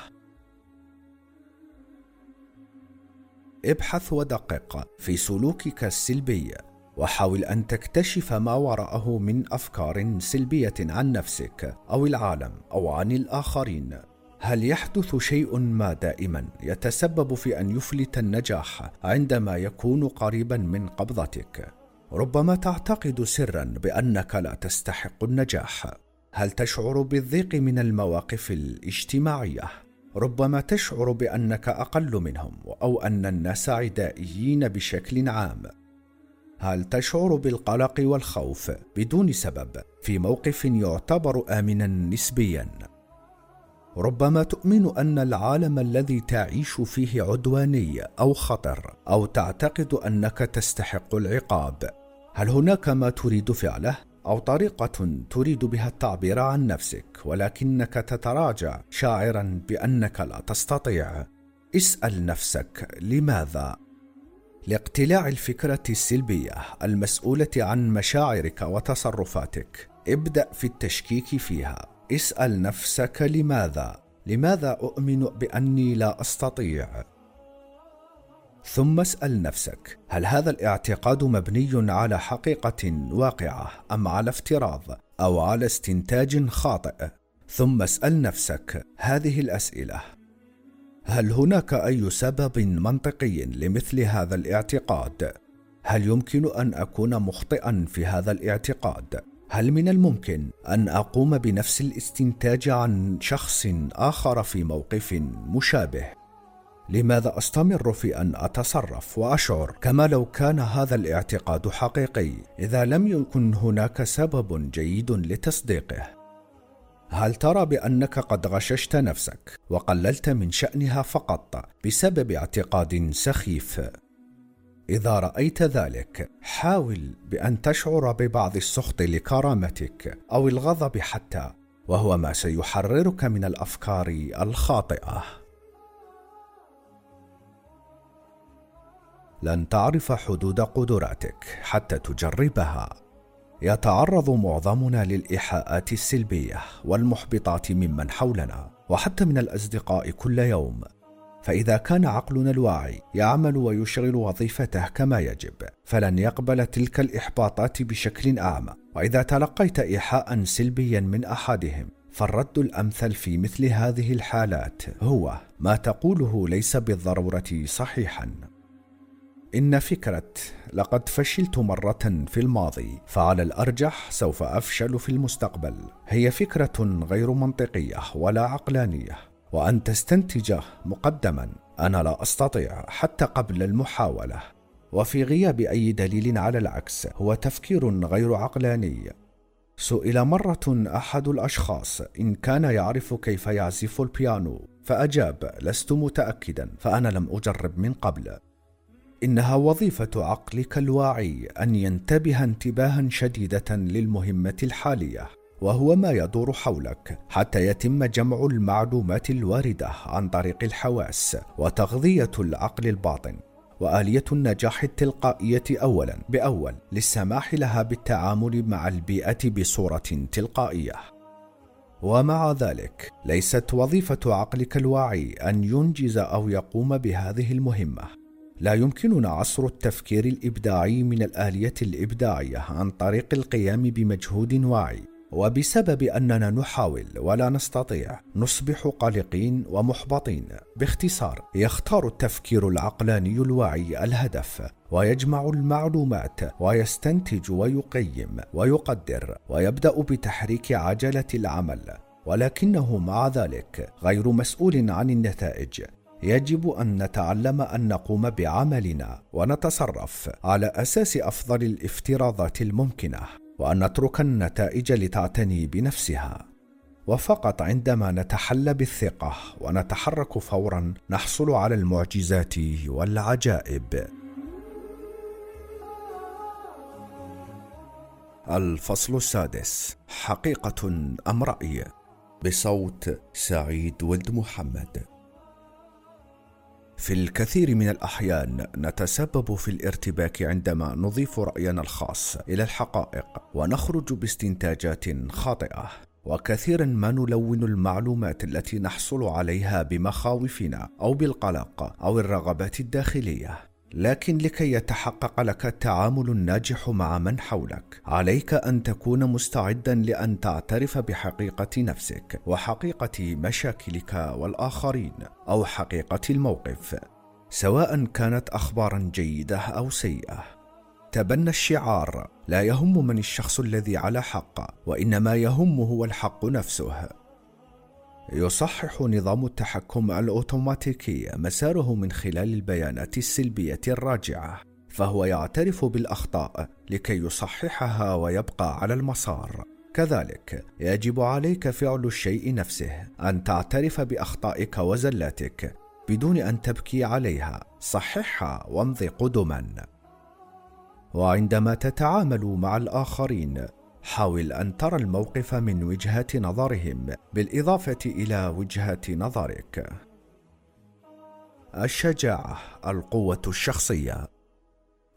ابحث ودقق في سلوكك السلبي وحاول أن تكتشف ما وراءه من أفكار سلبية عن نفسك أو العالم أو عن الآخرين. هل يحدث شيء ما دائما يتسبب في أن يفلت النجاح عندما يكون قريبا من قبضتك؟ ربما تعتقد سرا بأنك لا تستحق النجاح. هل تشعر بالضيق من المواقف الاجتماعية؟ ربما تشعر بأنك أقل منهم أو أن الناس عدائيين بشكل عام. هل تشعر بالقلق والخوف بدون سبب في موقف يعتبر امنا نسبيا؟ ربما تؤمن أن العالم الذي تعيش فيه عدواني أو خطر أو تعتقد أنك تستحق العقاب. هل هناك ما تريد فعله؟ أو طريقة تريد بها التعبير عن نفسك ولكنك تتراجع شاعرا بأنك لا تستطيع. اسأل نفسك لماذا؟ لاقتلاع الفكرة السلبية المسؤولة عن مشاعرك وتصرفاتك. ابدأ في التشكيك فيها. اسأل نفسك لماذا؟ لماذا أؤمن بأني لا أستطيع؟ ثم اسأل نفسك هل هذا الاعتقاد مبني على حقيقة واقعة أم على افتراض أو على استنتاج خاطئ ثم اسأل نفسك هذه الأسئلة هل هناك أي سبب منطقي لمثل هذا الاعتقاد؟ هل يمكن أن أكون مخطئا في هذا الاعتقاد؟ هل من الممكن أن أقوم بنفس الاستنتاج عن شخص آخر في موقف مشابه لماذا أستمر في أن أتصرف وأشعر كما لو كان هذا الاعتقاد حقيقي إذا لم يكن هناك سبب جيد لتصديقه. هل ترى بأنك قد غششت نفسك وقللت من شأنها فقط بسبب اعتقاد سخيف؟ إذا رأيت ذلك حاول بأن تشعر ببعض السخط لكرامتك أو الغضب حتى وهو ما سيحررك من الأفكار الخاطئة. لن تعرف حدود قدراتك حتى تجربها. يتعرض معظمنا للايحاءات السلبية والمحبطات ممن حولنا وحتى من الأصدقاء كل يوم. فإذا كان عقلنا الواعي يعمل ويشغل وظيفته كما يجب فلن يقبل تلك الإحباطات بشكل أعمى وإذا تلقيت إيحاء سلبيا من أحدهم فالرد الأمثل في مثل هذه الحالات هو ما تقوله ليس بالضرورة صحيحا. إن فكرة لقد فشلت مرة في الماضي فعلى الأرجح سوف أفشل في المستقبل. هي فكرة غير منطقية ولا عقلانية وأن تستنتج مقدما. أنا لا أستطيع حتى قبل المحاولة. وفي غياب أي دليل على العكس هو تفكير غير عقلاني. سئل مرة أحد الأشخاص إن كان يعرف كيف يعزف البيانو؟ فأجاب لست متأكدا فأنا لم أجرب من قبل. إنها وظيفة عقلك الواعي أن ينتبه انتباها شديدة للمهمة الحالية وهو ما يدور حولك حتى يتم جمع المعلومات الواردة عن طريق الحواس وتغذية العقل الباطن وآلية النجاح التلقائية اولا بأول للسماح لها بالتعامل مع البيئة بصورة تلقائية. ومع ذلك ليست وظيفة عقلك الواعي أن ينجز أو يقوم بهذه المهمة. لا يمكننا عصر التفكير الإبداعي من الآلية الإبداعية عن طريق القيام بمجهود واعي وبسبب أننا نحاول ولا نستطيع نصبح قلقين ومحبطين. باختصار يختار التفكير العقلاني الواعي الهدف ويجمع المعلومات ويستنتج ويقيم ويقدر ويبدأ بتحريك عجلة العمل. ولكنه مع ذلك غير مسؤول عن النتائج. يجب أن نتعلم أن نقوم بعملنا ونتصرف على أساس أفضل الافتراضات الممكنة وأن نترك النتائج لتعتني بنفسها. وفقط عندما نتحلى بالثقة ونتحرك فورا نحصل على المعجزات والعجائب. الفصل السادس حقيقة أم رأي؟ بصوت سعيد ولد محمد. في الكثير من الأحيان نتسبب في الارتباك عندما نضيف رأينا الخاص إلى الحقائق ونخرج باستنتاجات خاطئة. وكثيرا ما نلون المعلومات التي نحصل عليها بمخاوفنا أو بالقلق أو الرغبات الداخلية. لكن لكي يتحقق لك التعامل الناجح مع من حولك عليك أن تكون مستعدا لأن تعترف بحقيقة نفسك وحقيقة مشاكلك والآخرين أو حقيقة الموقف سواء كانت اخبارا جيدة أو سيئة. تبنى الشعار لا يهم من الشخص الذي على حق وإنما يهمه هو الحق نفسه. يصحح نظام التحكم الأوتوماتيكي مساره من خلال البيانات السلبية الراجعة فهو يعترف بالأخطاء لكي يصححها ويبقى على المسار. كذلك يجب عليك فعل الشيء نفسه أن تعترف بأخطائك وزلاتك بدون أن تبكي عليها. صححها وامضي قدما. وعندما تتعامل مع الآخرين حاول أن ترى الموقف من وجهة نظرهم بالإضافة إلى وجهة نظرك. الشجاعة القوة الشخصية.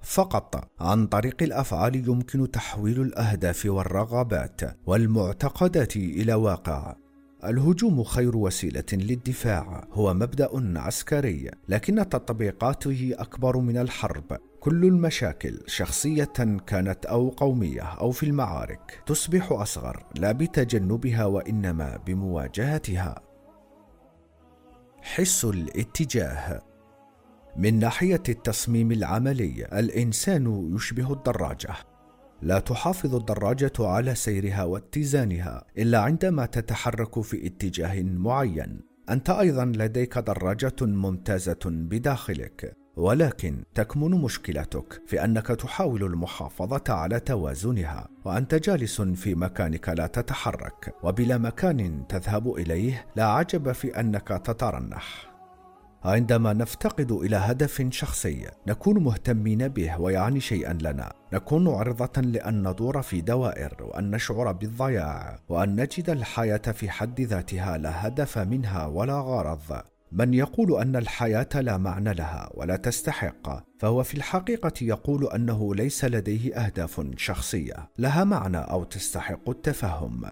فقط عن طريق الأفعال يمكن تحويل الأهداف والرغبات والمعتقدات إلى واقع. الهجوم خير وسيلة للدفاع هو مبدأ عسكري لكن تطبيقاته أكبر من الحرب. كل المشاكل شخصية كانت أو قومية أو في المعارك تصبح أصغر لا بتجنبها وإنما بمواجهتها. حس الاتجاه. من ناحية التصميم العملي الإنسان يشبه الدراجة. لا تحافظ الدراجة على سيرها واتزانها إلا عندما تتحرك في اتجاه معين. أنت أيضا لديك دراجة ممتازة بداخلك ولكن تكمن مشكلتك في أنك تحاول المحافظة على توازنها وأنت جالس في مكانك لا تتحرك وبلا مكان تذهب إليه لا عجب في أنك تترنح. عندما نفتقد إلى هدف شخصي نكون مهتمين به ويعني شيئا لنا. نكون عرضة لأن ندور في دوائر وأن نشعر بالضياع وأن نجد الحياة في حد ذاتها لا هدف منها ولا غرض. من يقول أن الحياة لا معنى لها ولا تستحق فهو في الحقيقة يقول أنه ليس لديه أهداف شخصية لها معنى أو تستحق التفهم.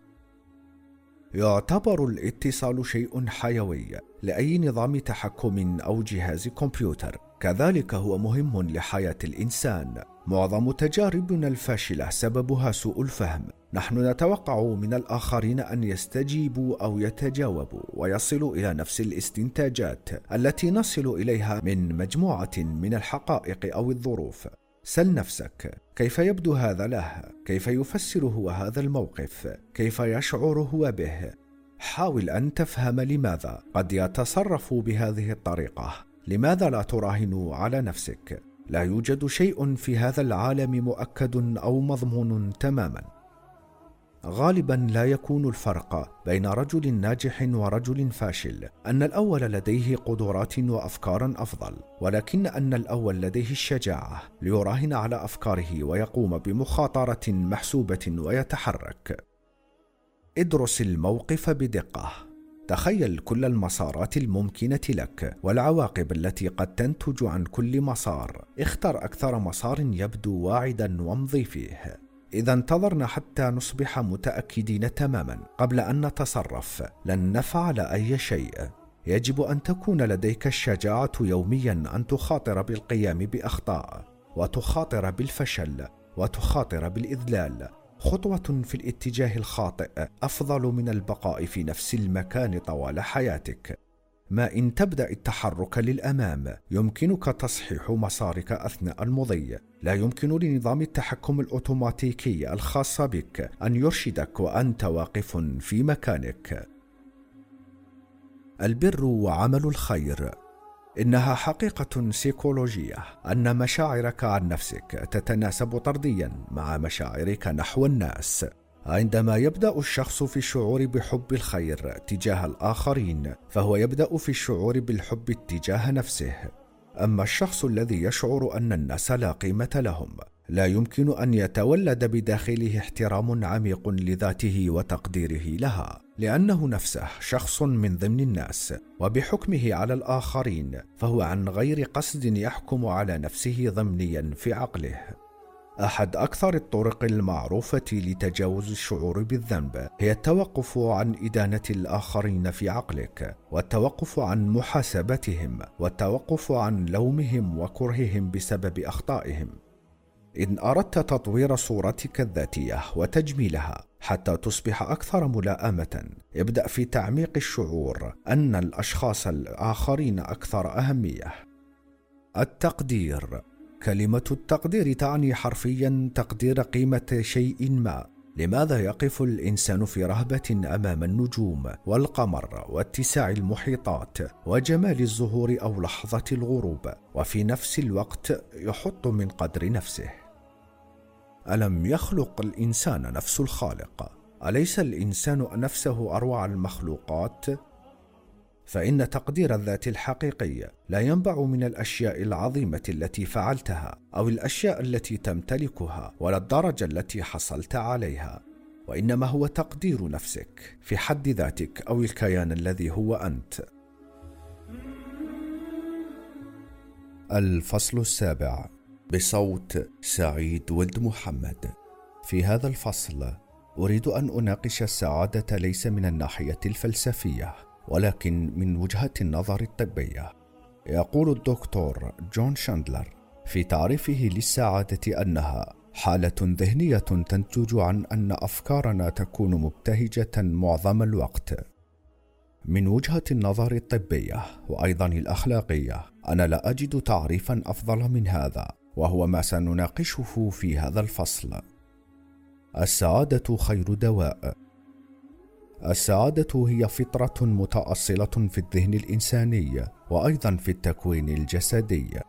يعتبر الاتصال شيء حيوي لأي نظام تحكم أو جهاز كمبيوتر. كذلك هو مهم لحياة الإنسان. معظم تجاربنا الفاشلة سببها سوء الفهم. نحن نتوقع من الآخرين أن يستجيبوا أو يتجاوبوا ويصلوا إلى نفس الاستنتاجات التي نصل إليها من مجموعة من الحقائق أو الظروف. سل نفسك. كيف يبدو هذا له؟ كيف يفسر هو هذا الموقف؟ كيف يشعر هو به؟ حاول أن تفهم لماذا قد يتصرف بهذه الطريقة. لماذا لا تراهن على نفسك؟ لا يوجد شيء في هذا العالم مؤكد أو مضمون تماما. غالبا لا يكون الفرق بين رجل ناجح ورجل فاشل أن الأول لديه قدرات وافكار أفضل ولكن أن الأول لديه الشجاعة ليراهن على أفكاره ويقوم بمخاطرة محسوبة ويتحرك. ادرس الموقف بدقة. تخيل كل المسارات الممكنة لك والعواقب التي قد تنتج عن كل مسار. اختر أكثر مسار يبدو واعدا وامضي فيه. إذا انتظرنا حتى نصبح متأكدين تماما قبل أن نتصرف. لن نفعل أي شيء. يجب أن تكون لديك الشجاعة يوميا أن تخاطر بالقيام بأخطاء وتخاطر بالفشل وتخاطر بالإذلال. خطوة في الاتجاه الخاطئ أفضل من البقاء في نفس المكان طوال حياتك. ما إن تبدأ التحرك للأمام يمكنك تصحيح مسارك أثناء المضي. لا يمكن لنظام التحكم الأوتوماتيكي الخاص بك أن يرشدك وأنت واقف في مكانك. البر وعمل الخير. إنها حقيقة سيكولوجية أن مشاعرك عن نفسك تتناسب طرديا مع مشاعرك نحو الناس. عندما يبدأ الشخص في الشعور بحب الخير تجاه الآخرين فهو يبدأ في الشعور بالحب تجاه نفسه. أما الشخص الذي يشعر أن الناس لا قيمة لهم لا يمكن أن يتولد بداخله احترام عميق لذاته وتقديره لها لأنه نفسه شخص من ضمن الناس وبحكمه على الآخرين فهو عن غير قصد يحكم على نفسه ضمنيا في عقله. أحد أكثر الطرق المعروفة لتجاوز الشعور بالذنب هي التوقف عن إدانة الآخرين في عقلك والتوقف عن محاسبتهم والتوقف عن لومهم وكرههم بسبب أخطائهم. إن أردت تطوير صورتك الذاتية وتجميلها حتى تصبح أكثر ملائمة ابدأ في تعميق الشعور أن الأشخاص الآخرين أكثر أهمية. التقدير كلمة التقدير تعني حرفيا تقدير قيمة شيء ما. لماذا يقف الإنسان في رهبة أمام النجوم والقمر واتساع المحيطات وجمال الزهور أو لحظة الغروب وفي نفس الوقت يحط من قدر نفسه؟ ألم يخلق الإنسان نفس الخالق؟ أليس الإنسان نفسه أروع المخلوقات؟ فإن تقدير الذات الحقيقي لا ينبع من الأشياء العظيمة التي فعلتها أو الأشياء التي تمتلكها ولا الدرجة التي حصلت عليها وإنما هو تقدير نفسك في حد ذاتك أو الكيان الذي هو أنت. الفصل السابع. بصوت سعيد ولد محمد. في هذا الفصل أريد أن أناقش السعادة ليس من الناحية الفلسفية ولكن من وجهه النظر الطبيه يقول الدكتور جون شاندلر في تعريفه للسعادة أنها حالة ذهنية تنتج عن أن أفكارنا تكون مبتهجة معظم الوقت. من وجهة النظر الطبية وأيضا الأخلاقية أنا لا أجد تعريفا أفضل من هذا وهو ما سنناقشه في هذا الفصل. السعادة خير دواء. السعادة هي فطرة متأصلة في الذهن الإنساني وأيضا في التكوين الجسدي.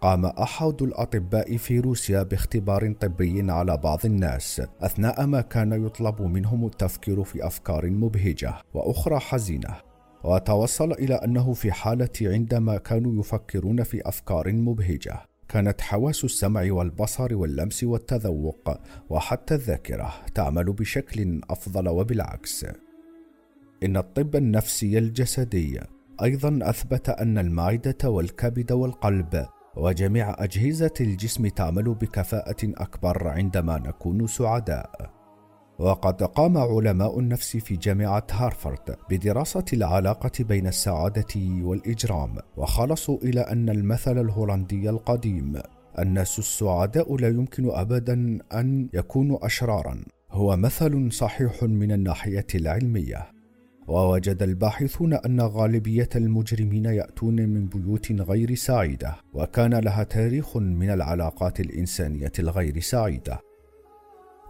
قام أحد الأطباء في روسيا باختبار طبي على بعض الناس أثناء ما كان يطلب منهم التفكير في أفكار مبهجة وأخرى حزينة. وتوصل إلى أنه في حالة عندما كانوا يفكرون في أفكار مبهجة. كانت حواس السمع والبصر واللمس والتذوق وحتى الذاكرة تعمل بشكل أفضل وبالعكس. إن الطب النفسي الجسدي أيضا أثبت أن المعدة والكبد والقلب وجميع أجهزة الجسم تعمل بكفاءة أكبر عندما نكون سعداء. وقد قام علماء النفس في جامعة هارفارد بدراسة العلاقة بين السعادة والإجرام وخلصوا إلى أن المثل الهولندي القديم الناس السعداء لا يمكن ابدا أن يكونوا اشرارا هو مثل صحيح من الناحية العلمية. ووجد الباحثون أن غالبية المجرمين يأتون من بيوت غير سعيدة وكان لها تاريخ من العلاقات الإنسانية الغير سعيدة.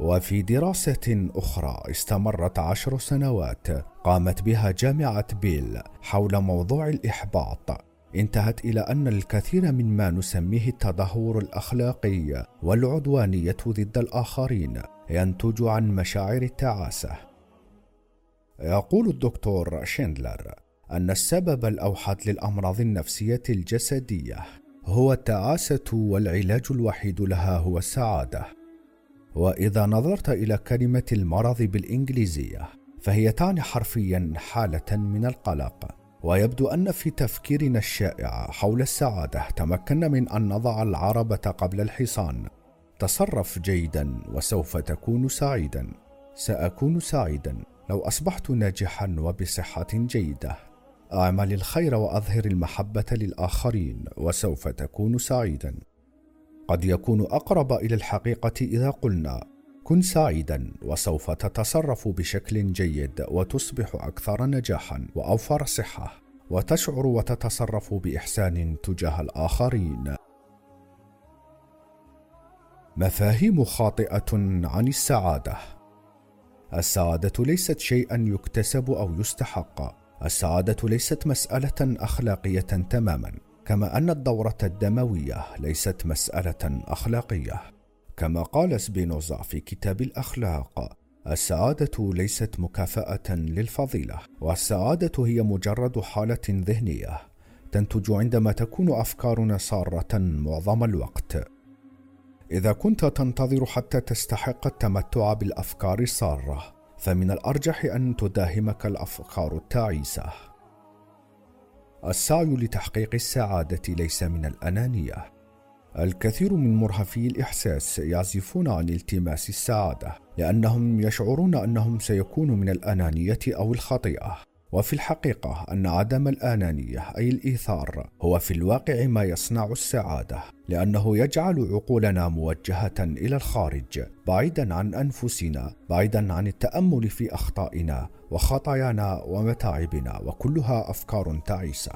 وفي دراسة أخرى استمرت عشر سنوات قامت بها جامعة بيل حول موضوع الإحباط انتهت إلى أن الكثير مما نسميه التدهور الأخلاقي والعدوانية ضد الآخرين ينتج عن مشاعر التعاسة يقول الدكتور شيندلر أن السبب الأوحد للأمراض النفسية الجسدية هو التعاسة والعلاج الوحيد لها هو السعادة. وإذا نظرت إلى كلمة المرض بالإنجليزية فهي تعني حرفيا حالة من القلق. ويبدو أن في تفكيرنا الشائع حول السعادة تمكنا من أن نضع العربة قبل الحصان. تصرف جيدا وسوف تكون سعيدا. سأكون سعيدا لو أصبحت ناجحا وبصحة جيدة أعمل الخير وأظهر المحبة للآخرين وسوف تكون سعيدا قد يكون أقرب إلى الحقيقة إذا قلنا كن سعيدا وسوف تتصرف بشكل جيد وتصبح أكثر نجاحا وأوفر صحة وتشعر وتتصرف بإحسان تجاه الآخرين. مفاهيم خاطئة عن السعادة. السعادة ليست شيئا يكتسب أو يستحق. السعادة ليست مسألة أخلاقية تماما. كما أن الدورة الدموية ليست مسألة أخلاقية كما قال سبينوزا في كتاب الأخلاق السعادة ليست مكافأة للفضيلة والسعادة هي مجرد حالة ذهنية تنتج عندما تكون أفكارنا سارة معظم الوقت إذا كنت تنتظر حتى تستحق التمتع بالأفكار السارة فمن الأرجح أن تداهمك الأفكار التعيسة. السعي لتحقيق السعادة ليس من الأنانية. الكثير من مرهفي الإحساس يعزفون عن التماس السعادة لأنهم يشعرون أنهم سيكونوا من الأنانية أو الخطيئة. وفي الحقيقة أن عدم الأنانية أي الإيثار هو في الواقع ما يصنع السعادة لأنه يجعل عقولنا موجهة إلى الخارج بعيدا عن أنفسنا بعيدا عن التأمل في أخطائنا وخطايانا ومتاعبنا وكلها أفكار تعيسة.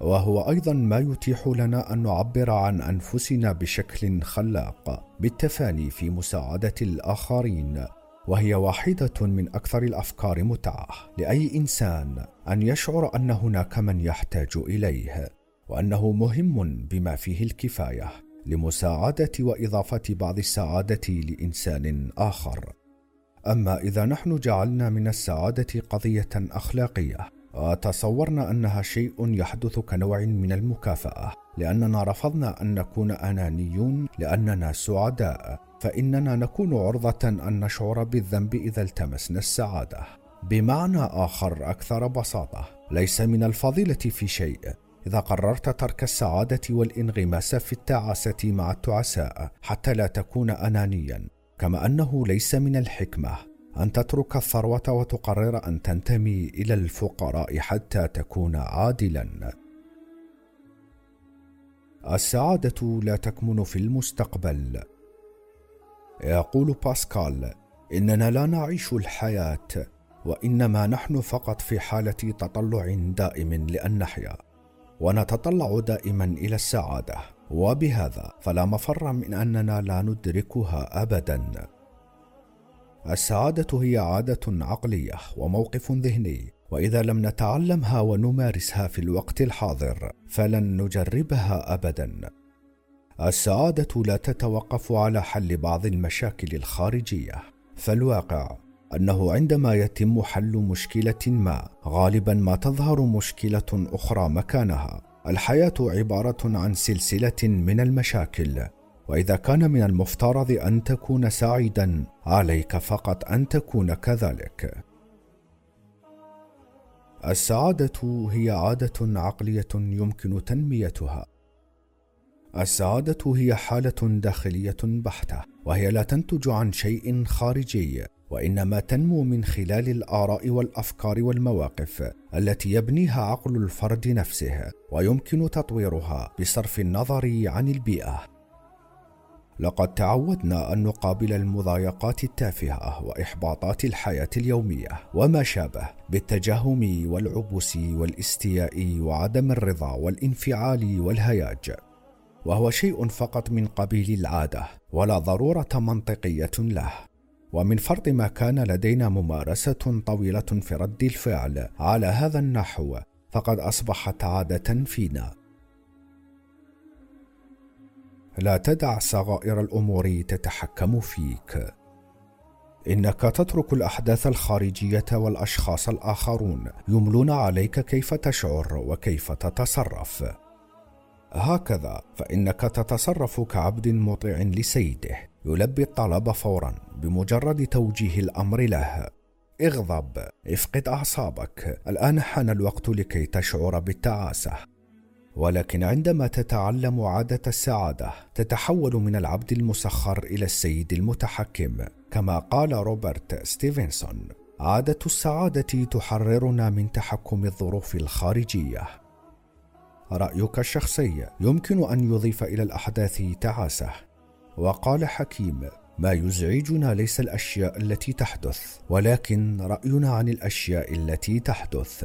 وهو أيضا ما يتيح لنا أن نعبر عن أنفسنا بشكل خلاق بالتفاني في مساعدة الآخرين. وهي واحدة من أكثر الأفكار متعة لأي إنسان أن يشعر أن هناك من يحتاج إليه وأنه مهم بما فيه الكفاية لمساعدة وإضافة بعض السعادة لإنسان آخر. أما إذا نحن جعلنا من السعادة قضية أخلاقية وتصورنا أنها شيء يحدث كنوع من المكافأة لأننا رفضنا أن نكون أنانيون لأننا سعداء. فإننا نكون عرضة أن نشعر بالذنب إذا التمسنا السعادة. بمعنى آخر أكثر بساطة ليس من الفضيلة في شيء. إذا قررت ترك السعادة والانغماس في التعاسة مع التعساء حتى لا تكون انانيا. كما أنه ليس من الحكمة أن تترك الثروة وتقرر أن تنتمي إلى الفقراء حتى تكون عادلا. السعادة لا تكمن في المستقبل. يقول باسكال إننا لا نعيش الحياة وإنما نحن فقط في حالة تطلع دائم لأن نحيا ونتطلع دائما إلى السعادة. وبهذا فلا مفر من أننا لا ندركها ابدا. السعادة هي عادة عقلية وموقف ذهني وإذا لم نتعلمها ونمارسها في الوقت الحاضر فلن نجربها ابدا. السعادة لا تتوقف على حل بعض المشاكل الخارجية فالواقع أنه عندما يتم حل مشكلة ما غالبا ما تظهر مشكلة أخرى مكانها. الحياة عبارة عن سلسلة من المشاكل وإذا كان من المفترض أن تكون سعيدا عليك فقط أن تكون كذلك. السعادة هي عادة عقلية يمكن تنميتها. السعادة هي حالة داخلية بحتة وهي لا تنتج عن شيء خارجي وإنما تنمو من خلال الآراء والأفكار والمواقف التي يبنيها عقل الفرد نفسه ويمكن تطويرها بصرف النظر عن البيئة. لقد تعودنا أن نقابل المضايقات التافهة وإحباطات الحياة اليومية وما شابه بالتجاهم والعبس والاستياء وعدم الرضا والانفعال والهياج. وهو شيء فقط من قبيل العادة ولا ضرورة منطقية له. ومن فرط ما كان لدينا ممارسة طويلة في رد الفعل على هذا النحو فقد أصبحت عادة فينا. لا تدع صغائر الأمور تتحكم فيك. إنك تترك الأحداث الخارجية والأشخاص الآخرون يملون عليك كيف تشعر وكيف تتصرف. هكذا فإنك تتصرف كعبد مطيع لسيده. يلبي الطلب فورا بمجرد توجيه الأمر له. اغضب افقد أعصابك. الآن حان الوقت لكي تشعر بالتعاسة. ولكن عندما تتعلم عادة السعادة تتحول من العبد المسخر إلى السيد المتحكم. كما قال روبرت ستيفنسون عادة السعادة تحررنا من تحكم الظروف الخارجية. رأيك الشخصي. يمكن أن يضيف إلى الأحداث تعاسة. وقال حكيم ما يزعجنا ليس الأشياء التي تحدث ولكن رأينا عن الأشياء التي تحدث.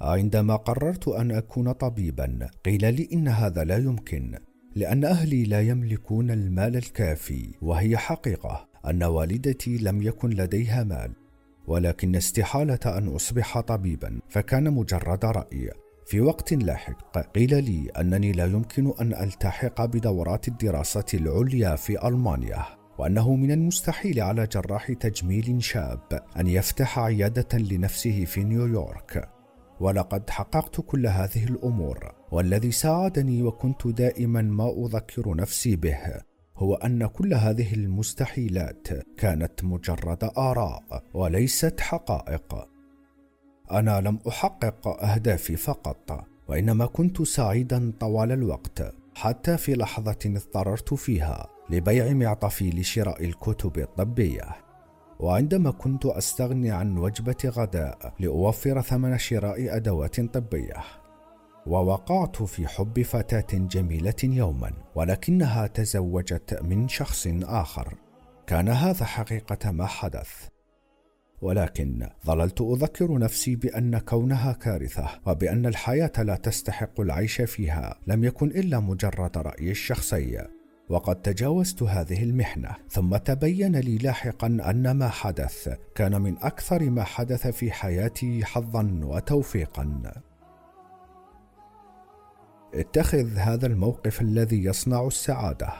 عندما قررت أن أكون طبيبا قيل لي إن هذا لا يمكن لأن أهلي لا يملكون المال الكافي وهي حقيقة أن والدتي لم يكن لديها مال. ولكن استحالة أن أصبح طبيبا فكان مجرد رأي. في وقت لاحق قيل لي أنني لا يمكن أن ألتحق بدورات الدراسة العليا في ألمانيا وأنه من المستحيل على جراح تجميل شاب أن يفتح عيادة لنفسه في نيويورك. ولقد حققت كل هذه الأمور والذي ساعدني وكنت دائما ما أذكر نفسي به. هو أن كل هذه المستحيلات كانت مجرد آراء وليست حقائق. أنا لم أحقق أهدافي فقط وإنما كنت سعيدا طوال الوقت حتى في لحظة اضطررت فيها لبيع معطفي لشراء الكتب الطبية. وعندما كنت أستغني عن وجبة غداء لأوفر ثمن شراء أدوات طبية. ووقعت في حب فتاة جميلة يوما ولكنها تزوجت من شخص آخر. كان هذا حقيقة ما حدث. ولكن ظللت أذكر نفسي بأن كونها كارثة وبأن الحياة لا تستحق العيش فيها لم يكن إلا مجرد رايي الشخصي. وقد تجاوزت هذه المحنة ثم تبين لي لاحقا أن ما حدث كان من أكثر ما حدث في حياتي حظا وتوفيقا. اتخذ هذا الموقف الذي يصنع السعادة.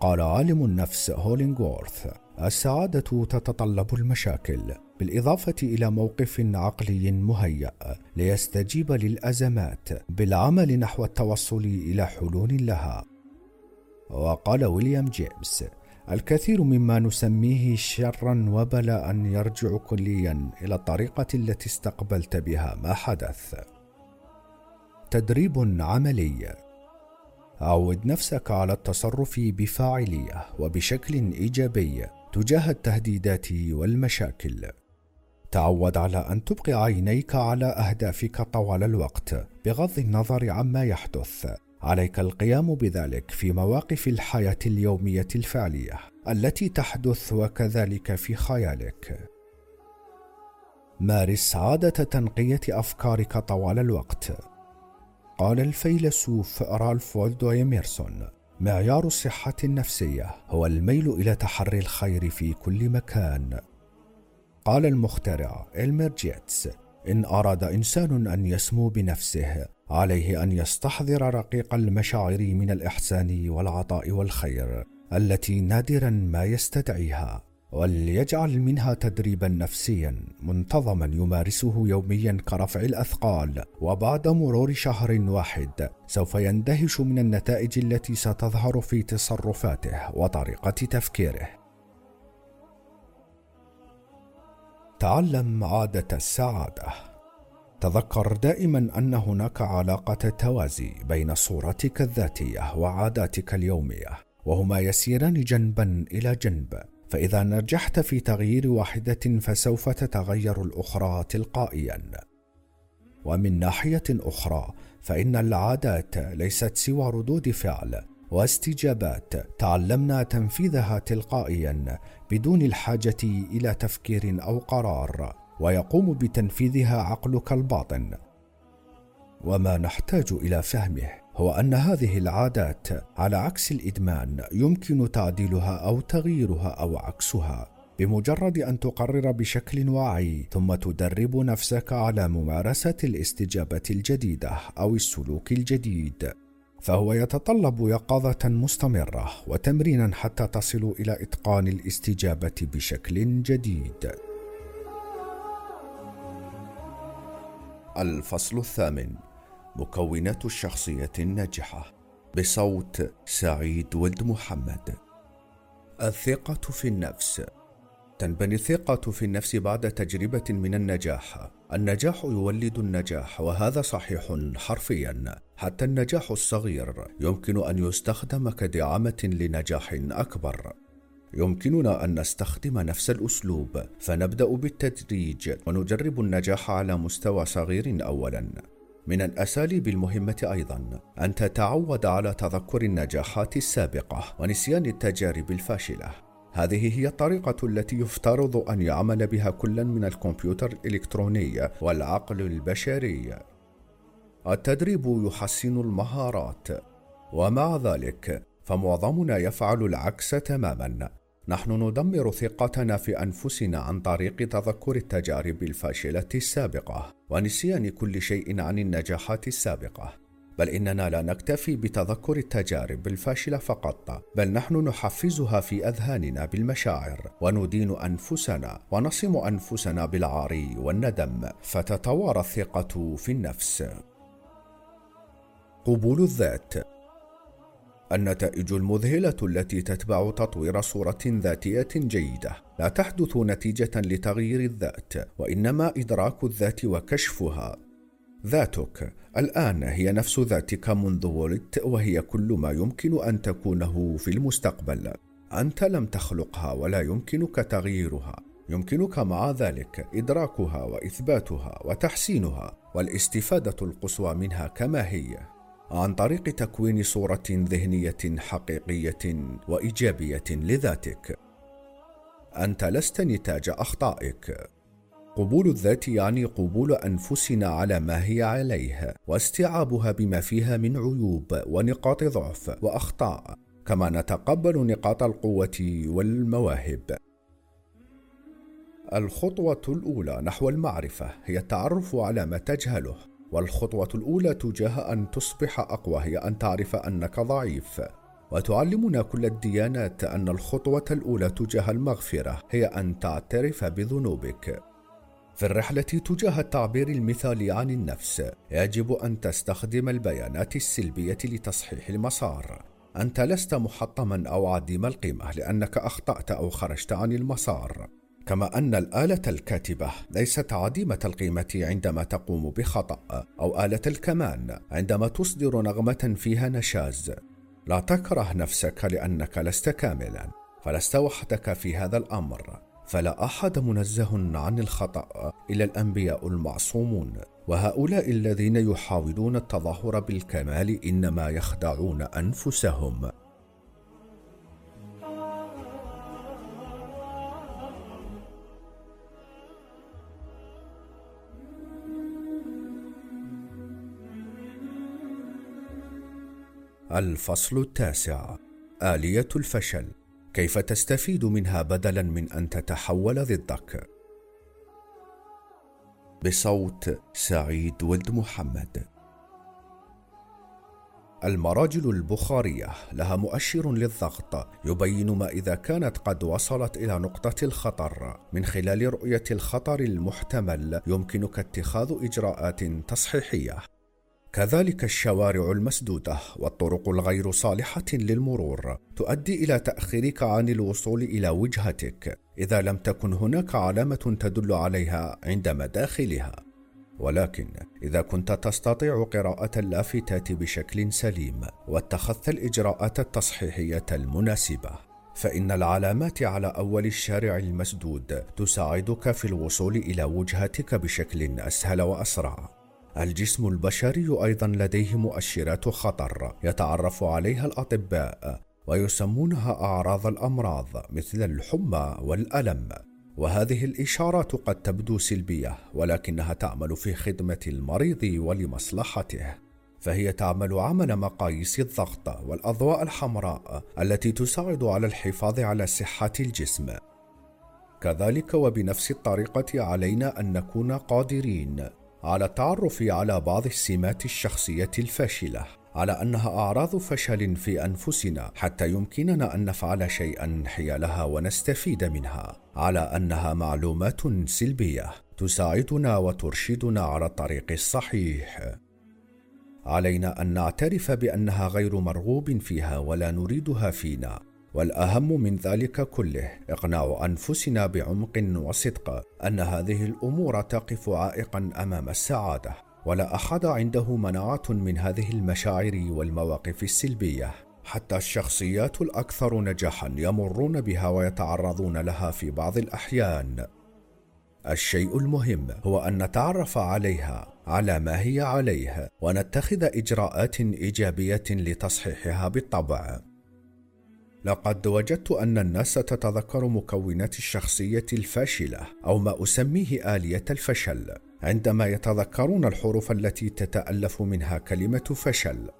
قال عالم النفس هولينغورث السعادة تتطلب المشاكل بالإضافة إلى موقف عقلي مهيأ ليستجيب للأزمات بالعمل نحو التوصل إلى حلول لها. وقال ويليام جيمس الكثير مما نسميه شرا وبلاء يرجع كليا إلى الطريقة التي استقبلت بها ما حدث. تدريب عملي. عود نفسك على التصرف بفاعلية وبشكل إيجابي تجاه التهديدات والمشاكل. تعود على أن تبقي عينيك على أهدافك طوال الوقت بغض النظر عما يحدث. عليك القيام بذلك في مواقف الحياة اليومية الفعلية التي تحدث وكذلك في خيالك. مارس عادة تنقية أفكارك طوال الوقت. قال الفيلسوف رالف والدو إيميرسون معيار الصحة النفسية هو الميل إلى تحري الخير في كل مكان. قال المخترع إلمير جيتس إن أراد إنسان أن يسمو بنفسه عليه أن يستحضر رقيق المشاعر من الإحسان والعطاء والخير التي نادرا ما يستدعيها. وليجعل منها تدريبا نفسيا منتظما يمارسه يوميا كرفع الأثقال. وبعد مرور شهر واحد سوف يندهش من النتائج التي ستظهر في تصرفاته وطريقة تفكيره. تعلم عادة السعادة. تذكر دائما أن هناك علاقة توازي بين صورتك الذاتية وعاداتك اليومية وهما يسيران جنبا إلى جنب. فإذا نجحت في تغيير واحدة فسوف تتغير الأخرى تلقائيا. ومن ناحية أخرى فإن العادات ليست سوى ردود فعل واستجابات. تعلمنا تنفيذها تلقائيا بدون الحاجة إلى تفكير أو قرار ويقوم بتنفيذها عقلك الباطن. وما نحتاج إلى فهمه. هو أن هذه العادات على عكس الإدمان يمكن تعديلها أو تغييرها أو عكسها بمجرد أن تقرر بشكل واعي ثم تدرب نفسك على ممارسة الاستجابة الجديدة أو السلوك الجديد. فهو يتطلب يقظة مستمرة وتمرينا حتى تصل إلى إتقان الاستجابة بشكل جديد. الفصل الثامن. مكونات الشخصية الناجحة بصوت سعيد ولد محمد. الثقة في النفس. تنبني الثقة في النفس بعد تجربة من النجاح. النجاح يولد النجاح وهذا صحيح حرفيا. حتى النجاح الصغير يمكن أن يستخدم كدعامة لنجاح أكبر. يمكننا أن نستخدم نفس الأسلوب فنبدأ بالتدريج ونجرب النجاح على مستوى صغير أولا. من الأساليب المهمة أيضا أن تتعود على تذكر النجاحات السابقة ونسيان التجارب الفاشلة. هذه هي الطريقة التي يفترض أن يعمل بها كل من الكمبيوتر الإلكتروني والعقل البشري. التدريب يحسن المهارات ومع ذلك فمعظمنا يفعل العكس تماما. نحن ندمر ثقتنا في أنفسنا عن طريق تذكر التجارب الفاشلة السابقة ونسيان كل شيء عن النجاحات السابقة. بل إننا لا نكتفي بتذكر التجارب الفاشلة فقط بل نحن نحفزها في أذهاننا بالمشاعر وندين أنفسنا ونصم أنفسنا بالعار والندم فتتوارى الثقة في النفس. قبول الذات. النتائج المذهلة التي تتبع تطوير صورة ذاتية جيدة. لا تحدث نتيجة لتغيير الذات وإنما إدراك الذات وكشفها. ذاتك. الآن هي نفس ذاتك منذ ولدت وهي كل ما يمكن أن تكونه في المستقبل. أنت لم تخلقها ولا يمكنك تغييرها. يمكنك مع ذلك إدراكها وإثباتها وتحسينها والاستفادة القصوى منها كما هي. عن طريق تكوين صورة ذهنية حقيقية وإيجابية لذاتك. أنت لست نتاج أخطائك. قبول الذات يعني قبول أنفسنا على ما هي عليه واستيعابها بما فيها من عيوب ونقاط ضعف وأخطاء كما نتقبل نقاط القوة والمواهب. الخطوة الأولى نحو المعرفة هي التعرف على ما تجهله. والخطوة الأولى تجاه أن تصبح أقوى هي أن تعرف أنك ضعيف. وتعلمنا كل الديانات أن الخطوة الأولى تجاه المغفرة هي أن تعترف بذنوبك. في الرحلة تجاه التعبير المثالي عن النفس يجب أن تستخدم البيانات السلبية لتصحيح المسار. أنت لست محطما أو عديم القيمة لأنك أخطأت أو خرجت عن المسار. كما أن الآلة الكاتبة ليست عديمة القيمة عندما تقوم بخطأ أو آلة الكمان عندما تصدر نغمة فيها نشاز. لا تكره نفسك لأنك لست كاملا فلست وحدك في هذا الأمر. فلا أحد منزه عن الخطأ إلا الأنبياء المعصومون. وهؤلاء الذين يحاولون التظاهر بالكمال إنما يخدعون أنفسهم. الفصل التاسع. آلية الفشل. كيف تستفيد منها بدلا من أن تتحول ضدك؟ بصوت سعيد ولد محمد. المراجل البخارية لها مؤشر للضغط يبين ما إذا كانت قد وصلت إلى نقطة الخطر. من خلال رؤية الخطر المحتمل يمكنك اتخاذ إجراءات تصحيحية. كذلك الشوارع المسدودة والطرق الغير صالحة للمرور تؤدي إلى تأخيرك عن الوصول إلى وجهتك إذا لم تكن هناك علامة تدل عليها عند مداخلها. ولكن إذا كنت تستطيع قراءة اللافتات بشكل سليم واتخذت الإجراءات التصحيحية المناسبة فإن العلامات على أول الشارع المسدود تساعدك في الوصول إلى وجهتك بشكل أسهل وأسرع. الجسم البشري أيضا لديه مؤشرات خطر يتعرف عليها الأطباء ويسمونها أعراض الأمراض مثل الحمى والألم. وهذه الإشارات قد تبدو سلبية ولكنها تعمل في خدمة المريض ولمصلحته. فهي تعمل عمل مقاييس الضغط والأضواء الحمراء التي تساعد على الحفاظ على صحة الجسم. كذلك وبنفس الطريقة علينا أن نكون قادرين. على التعرف على بعض السمات الشخصية الفاشلة على أنها أعراض فشل في أنفسنا حتى يمكننا أن نفعل شيئا حيالها ونستفيد منها على أنها معلومات سلبية تساعدنا وترشدنا على الطريق الصحيح. علينا أن نعترف بأنها غير مرغوب فيها ولا نريدها فينا. والأهم من ذلك كله إقناع أنفسنا بعمق وصدق أن هذه الأمور تقف عائقا أمام السعادة ولا أحد عنده مناعة من هذه المشاعر والمواقف السلبية. حتى الشخصيات الأكثر نجاحا يمرون بها ويتعرضون لها في بعض الأحيان. الشيء المهم هو أن نتعرف عليها على ما هي عليه ونتخذ إجراءات إيجابية لتصحيحها بالطبع. لقد وجدت أن الناس تتذكر مكونات الشخصية الفاشلة أو ما أسميه آلية الفشل عندما يتذكرون الحروف التي تتألف منها كلمة فشل.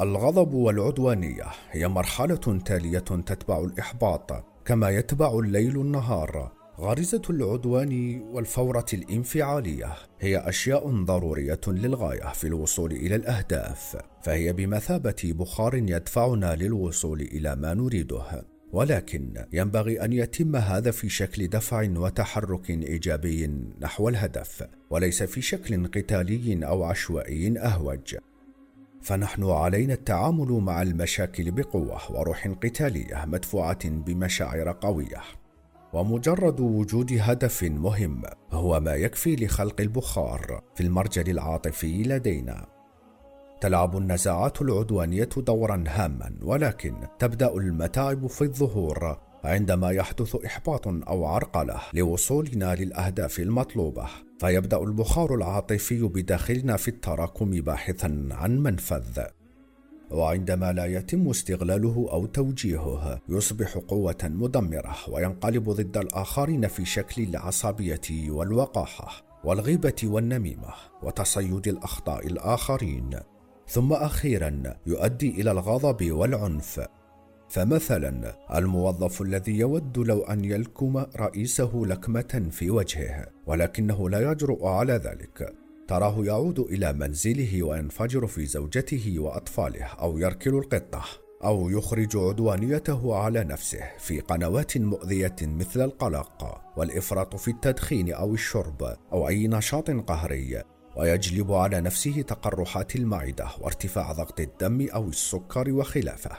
الغضب والعدوانية هي مرحلة تالية تتبع الإحباط كما يتبع الليل النهار. غريزة العدوان والفورة الانفعالية هي أشياء ضرورية للغاية في الوصول إلى الأهداف، فهي بمثابة بخار يدفعنا للوصول إلى ما نريده، ولكن ينبغي أن يتم هذا في شكل دفع وتحرك إيجابي نحو الهدف، وليس في شكل قتالي أو عشوائي أهوج. فنحن علينا التعامل مع المشاكل بقوة وروح قتالية مدفوعة بمشاعر قوية. ومجرد وجود هدف مهم هو ما يكفي لخلق البخار في المرجل العاطفي لدينا. تلعب النزاعات العدوانية دورا هاما ولكن تبدأ المتاعب في الظهور عندما يحدث إحباط أو عرقلة لوصولنا للأهداف المطلوبة. فيبدأ البخار العاطفي بداخلنا في التراكم باحثا عن منفذ. وعندما لا يتم استغلاله أو توجيهه يصبح قوة مدمرة وينقلب ضد الآخرين في شكل العصبية والوقاحة والغيبة والنميمة وتصيد الأخطاء الآخرين. ثم أخيرا يؤدي إلى الغضب والعنف. فمثلا الموظف الذي يود لو أن يلكم رئيسه لكمة في وجهه ولكنه لا يجرؤ على ذلك. تراه يعود إلى منزله وينفجر في زوجته وأطفاله أو يركل القطة أو يخرج عدوانيته على نفسه في قنوات مؤذية مثل القلق والإفراط في التدخين أو الشرب أو أي نشاط قهري ويجلب على نفسه تقرحات المعدة وارتفاع ضغط الدم أو السكر وخلافه.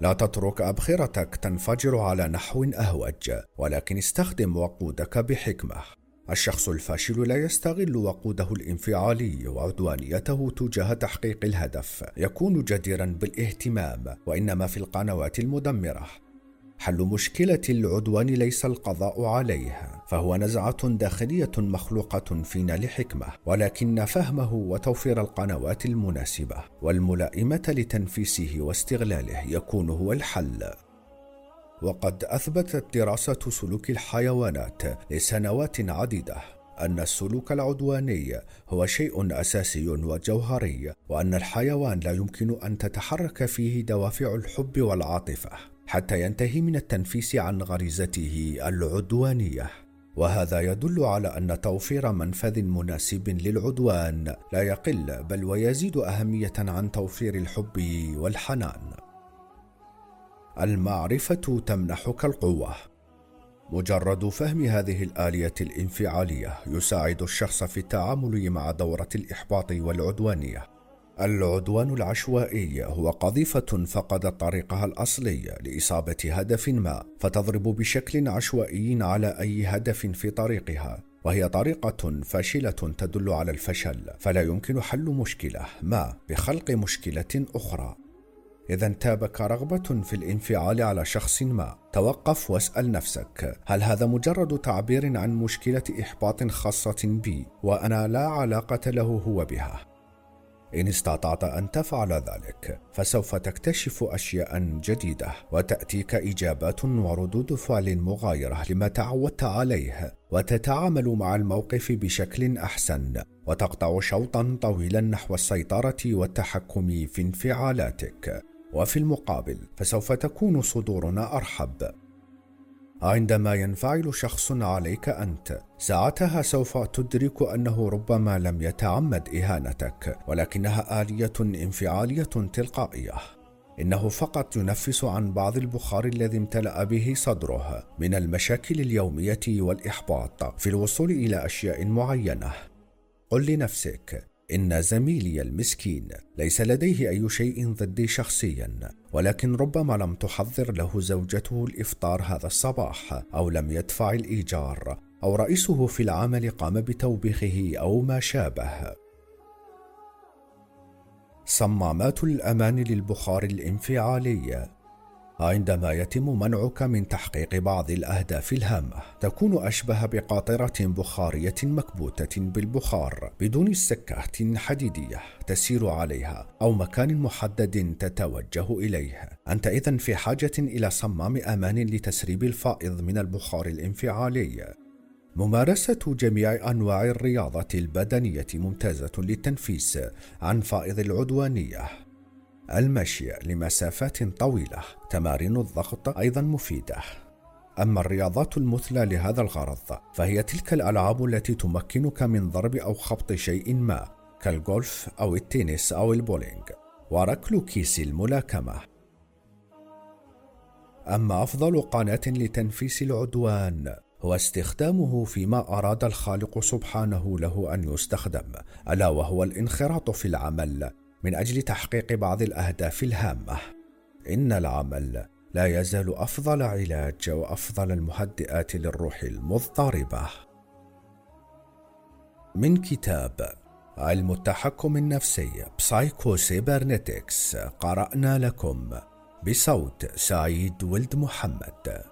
لا تترك أبخرتك تنفجر على نحو أهوج ولكن استخدم وقودك بحكمة. الشخص الفاشل لا يستغل وقوده الانفعالي وعدوانيته تجاه تحقيق الهدف يكون جديرا بالاهتمام وإنما في القنوات المدمرة. حل مشكلة العدوان ليس القضاء عليها فهو نزعة داخلية مخلوقة فينا لحكمة ولكن فهمه وتوفير القنوات المناسبة والملائمة لتنفيسه واستغلاله يكون هو الحل. وقد أثبتت دراسة سلوك الحيوانات لسنوات عديدة أن السلوك العدواني هو شيء أساسي وجوهري وأن الحيوان لا يمكن أن تتحرك فيه دوافع الحب والعاطفة حتى ينتهي من التنفيس عن غريزته العدوانية. وهذا يدل على أن توفير منفذ مناسب للعدوان لا يقل بل ويزيد أهمية عن توفير الحب والحنان. المعرفة تمنحك القوة. مجرد فهم هذه الآلية الانفعالية يساعد الشخص في التعامل مع دورة الإحباط والعدوانية. العدوان العشوائي هو قذيفة فقدت طريقها الأصلي لإصابة هدف ما فتضرب بشكل عشوائي على أي هدف في طريقها وهي طريقة فاشلة تدل على الفشل فلا يمكن حل مشكلة ما بخلق مشكلة أخرى. إذا انتابك رغبة في الانفعال على شخص ما. توقف واسأل نفسك هل هذا مجرد تعبير عن مشكلة إحباط خاصة بي وأنا لا علاقة له هو بها. إن استطعت أن تفعل ذلك فسوف تكتشف أشياء جديدة وتأتيك إجابات وردود فعل مغايرة لما تعودت عليه وتتعامل مع الموقف بشكل أحسن وتقطع شوطا طويلا نحو السيطرة والتحكم في انفعالاتك. وفي المقابل فسوف تكون صدورنا أرحب. عندما ينفعل شخص عليك أنت ساعتها سوف تدرك أنه ربما لم يتعمد إهانتك ولكنها آلية انفعالية تلقائية. إنه فقط ينفس عن بعض البخار الذي امتلأ به صدره من المشاكل اليومية والإحباط في الوصول إلى أشياء معينة. قل لنفسك إن زميلي المسكين ليس لديه أي شيء ضدي شخصيا ولكن ربما لم تحضر له زوجته الإفطار هذا الصباح أو لم يدفع الإيجار أو رئيسه في العمل قام بتوبيخه أو ما شابه. صمامات الأمان للبخار الإنفعالي عندما يتم منعك من تحقيق بعض الأهداف الهامة تكون أشبه بقاطرة بخارية مكبوتة بالبخار بدون سكة حديدية تسير عليها أو مكان محدد تتوجه إليه. أنت إذا في حاجة إلى صمام أمان لتسريب الفائض من البخار الانفعالي. ممارسة جميع أنواع الرياضة البدنية ممتازة للتنفيس عن فائض العدوانية. المشي لمسافات طويلة تمارين الضغط أيضا مفيدة. أما الرياضات المثلى لهذا الغرض فهي تلك الألعاب التي تمكنك من ضرب أو خبط شيء ما كالجولف أو التنس أو البولينج وركل كيس الملاكمة. أما أفضل قناة لتنفيس العدوان هو استخدامه فيما أراد الخالق سبحانه له أن يستخدم ألا وهو الانخراط في العمل. من أجل تحقيق بعض الأهداف الهامة. إن العمل لا يزال أفضل علاج وأفضل المهدئات للروح المضطربة. من كتاب علم التحكم النفسي ب Psycho-Cybernetics قرأنا لكم بصوت سعيد ولد محمد.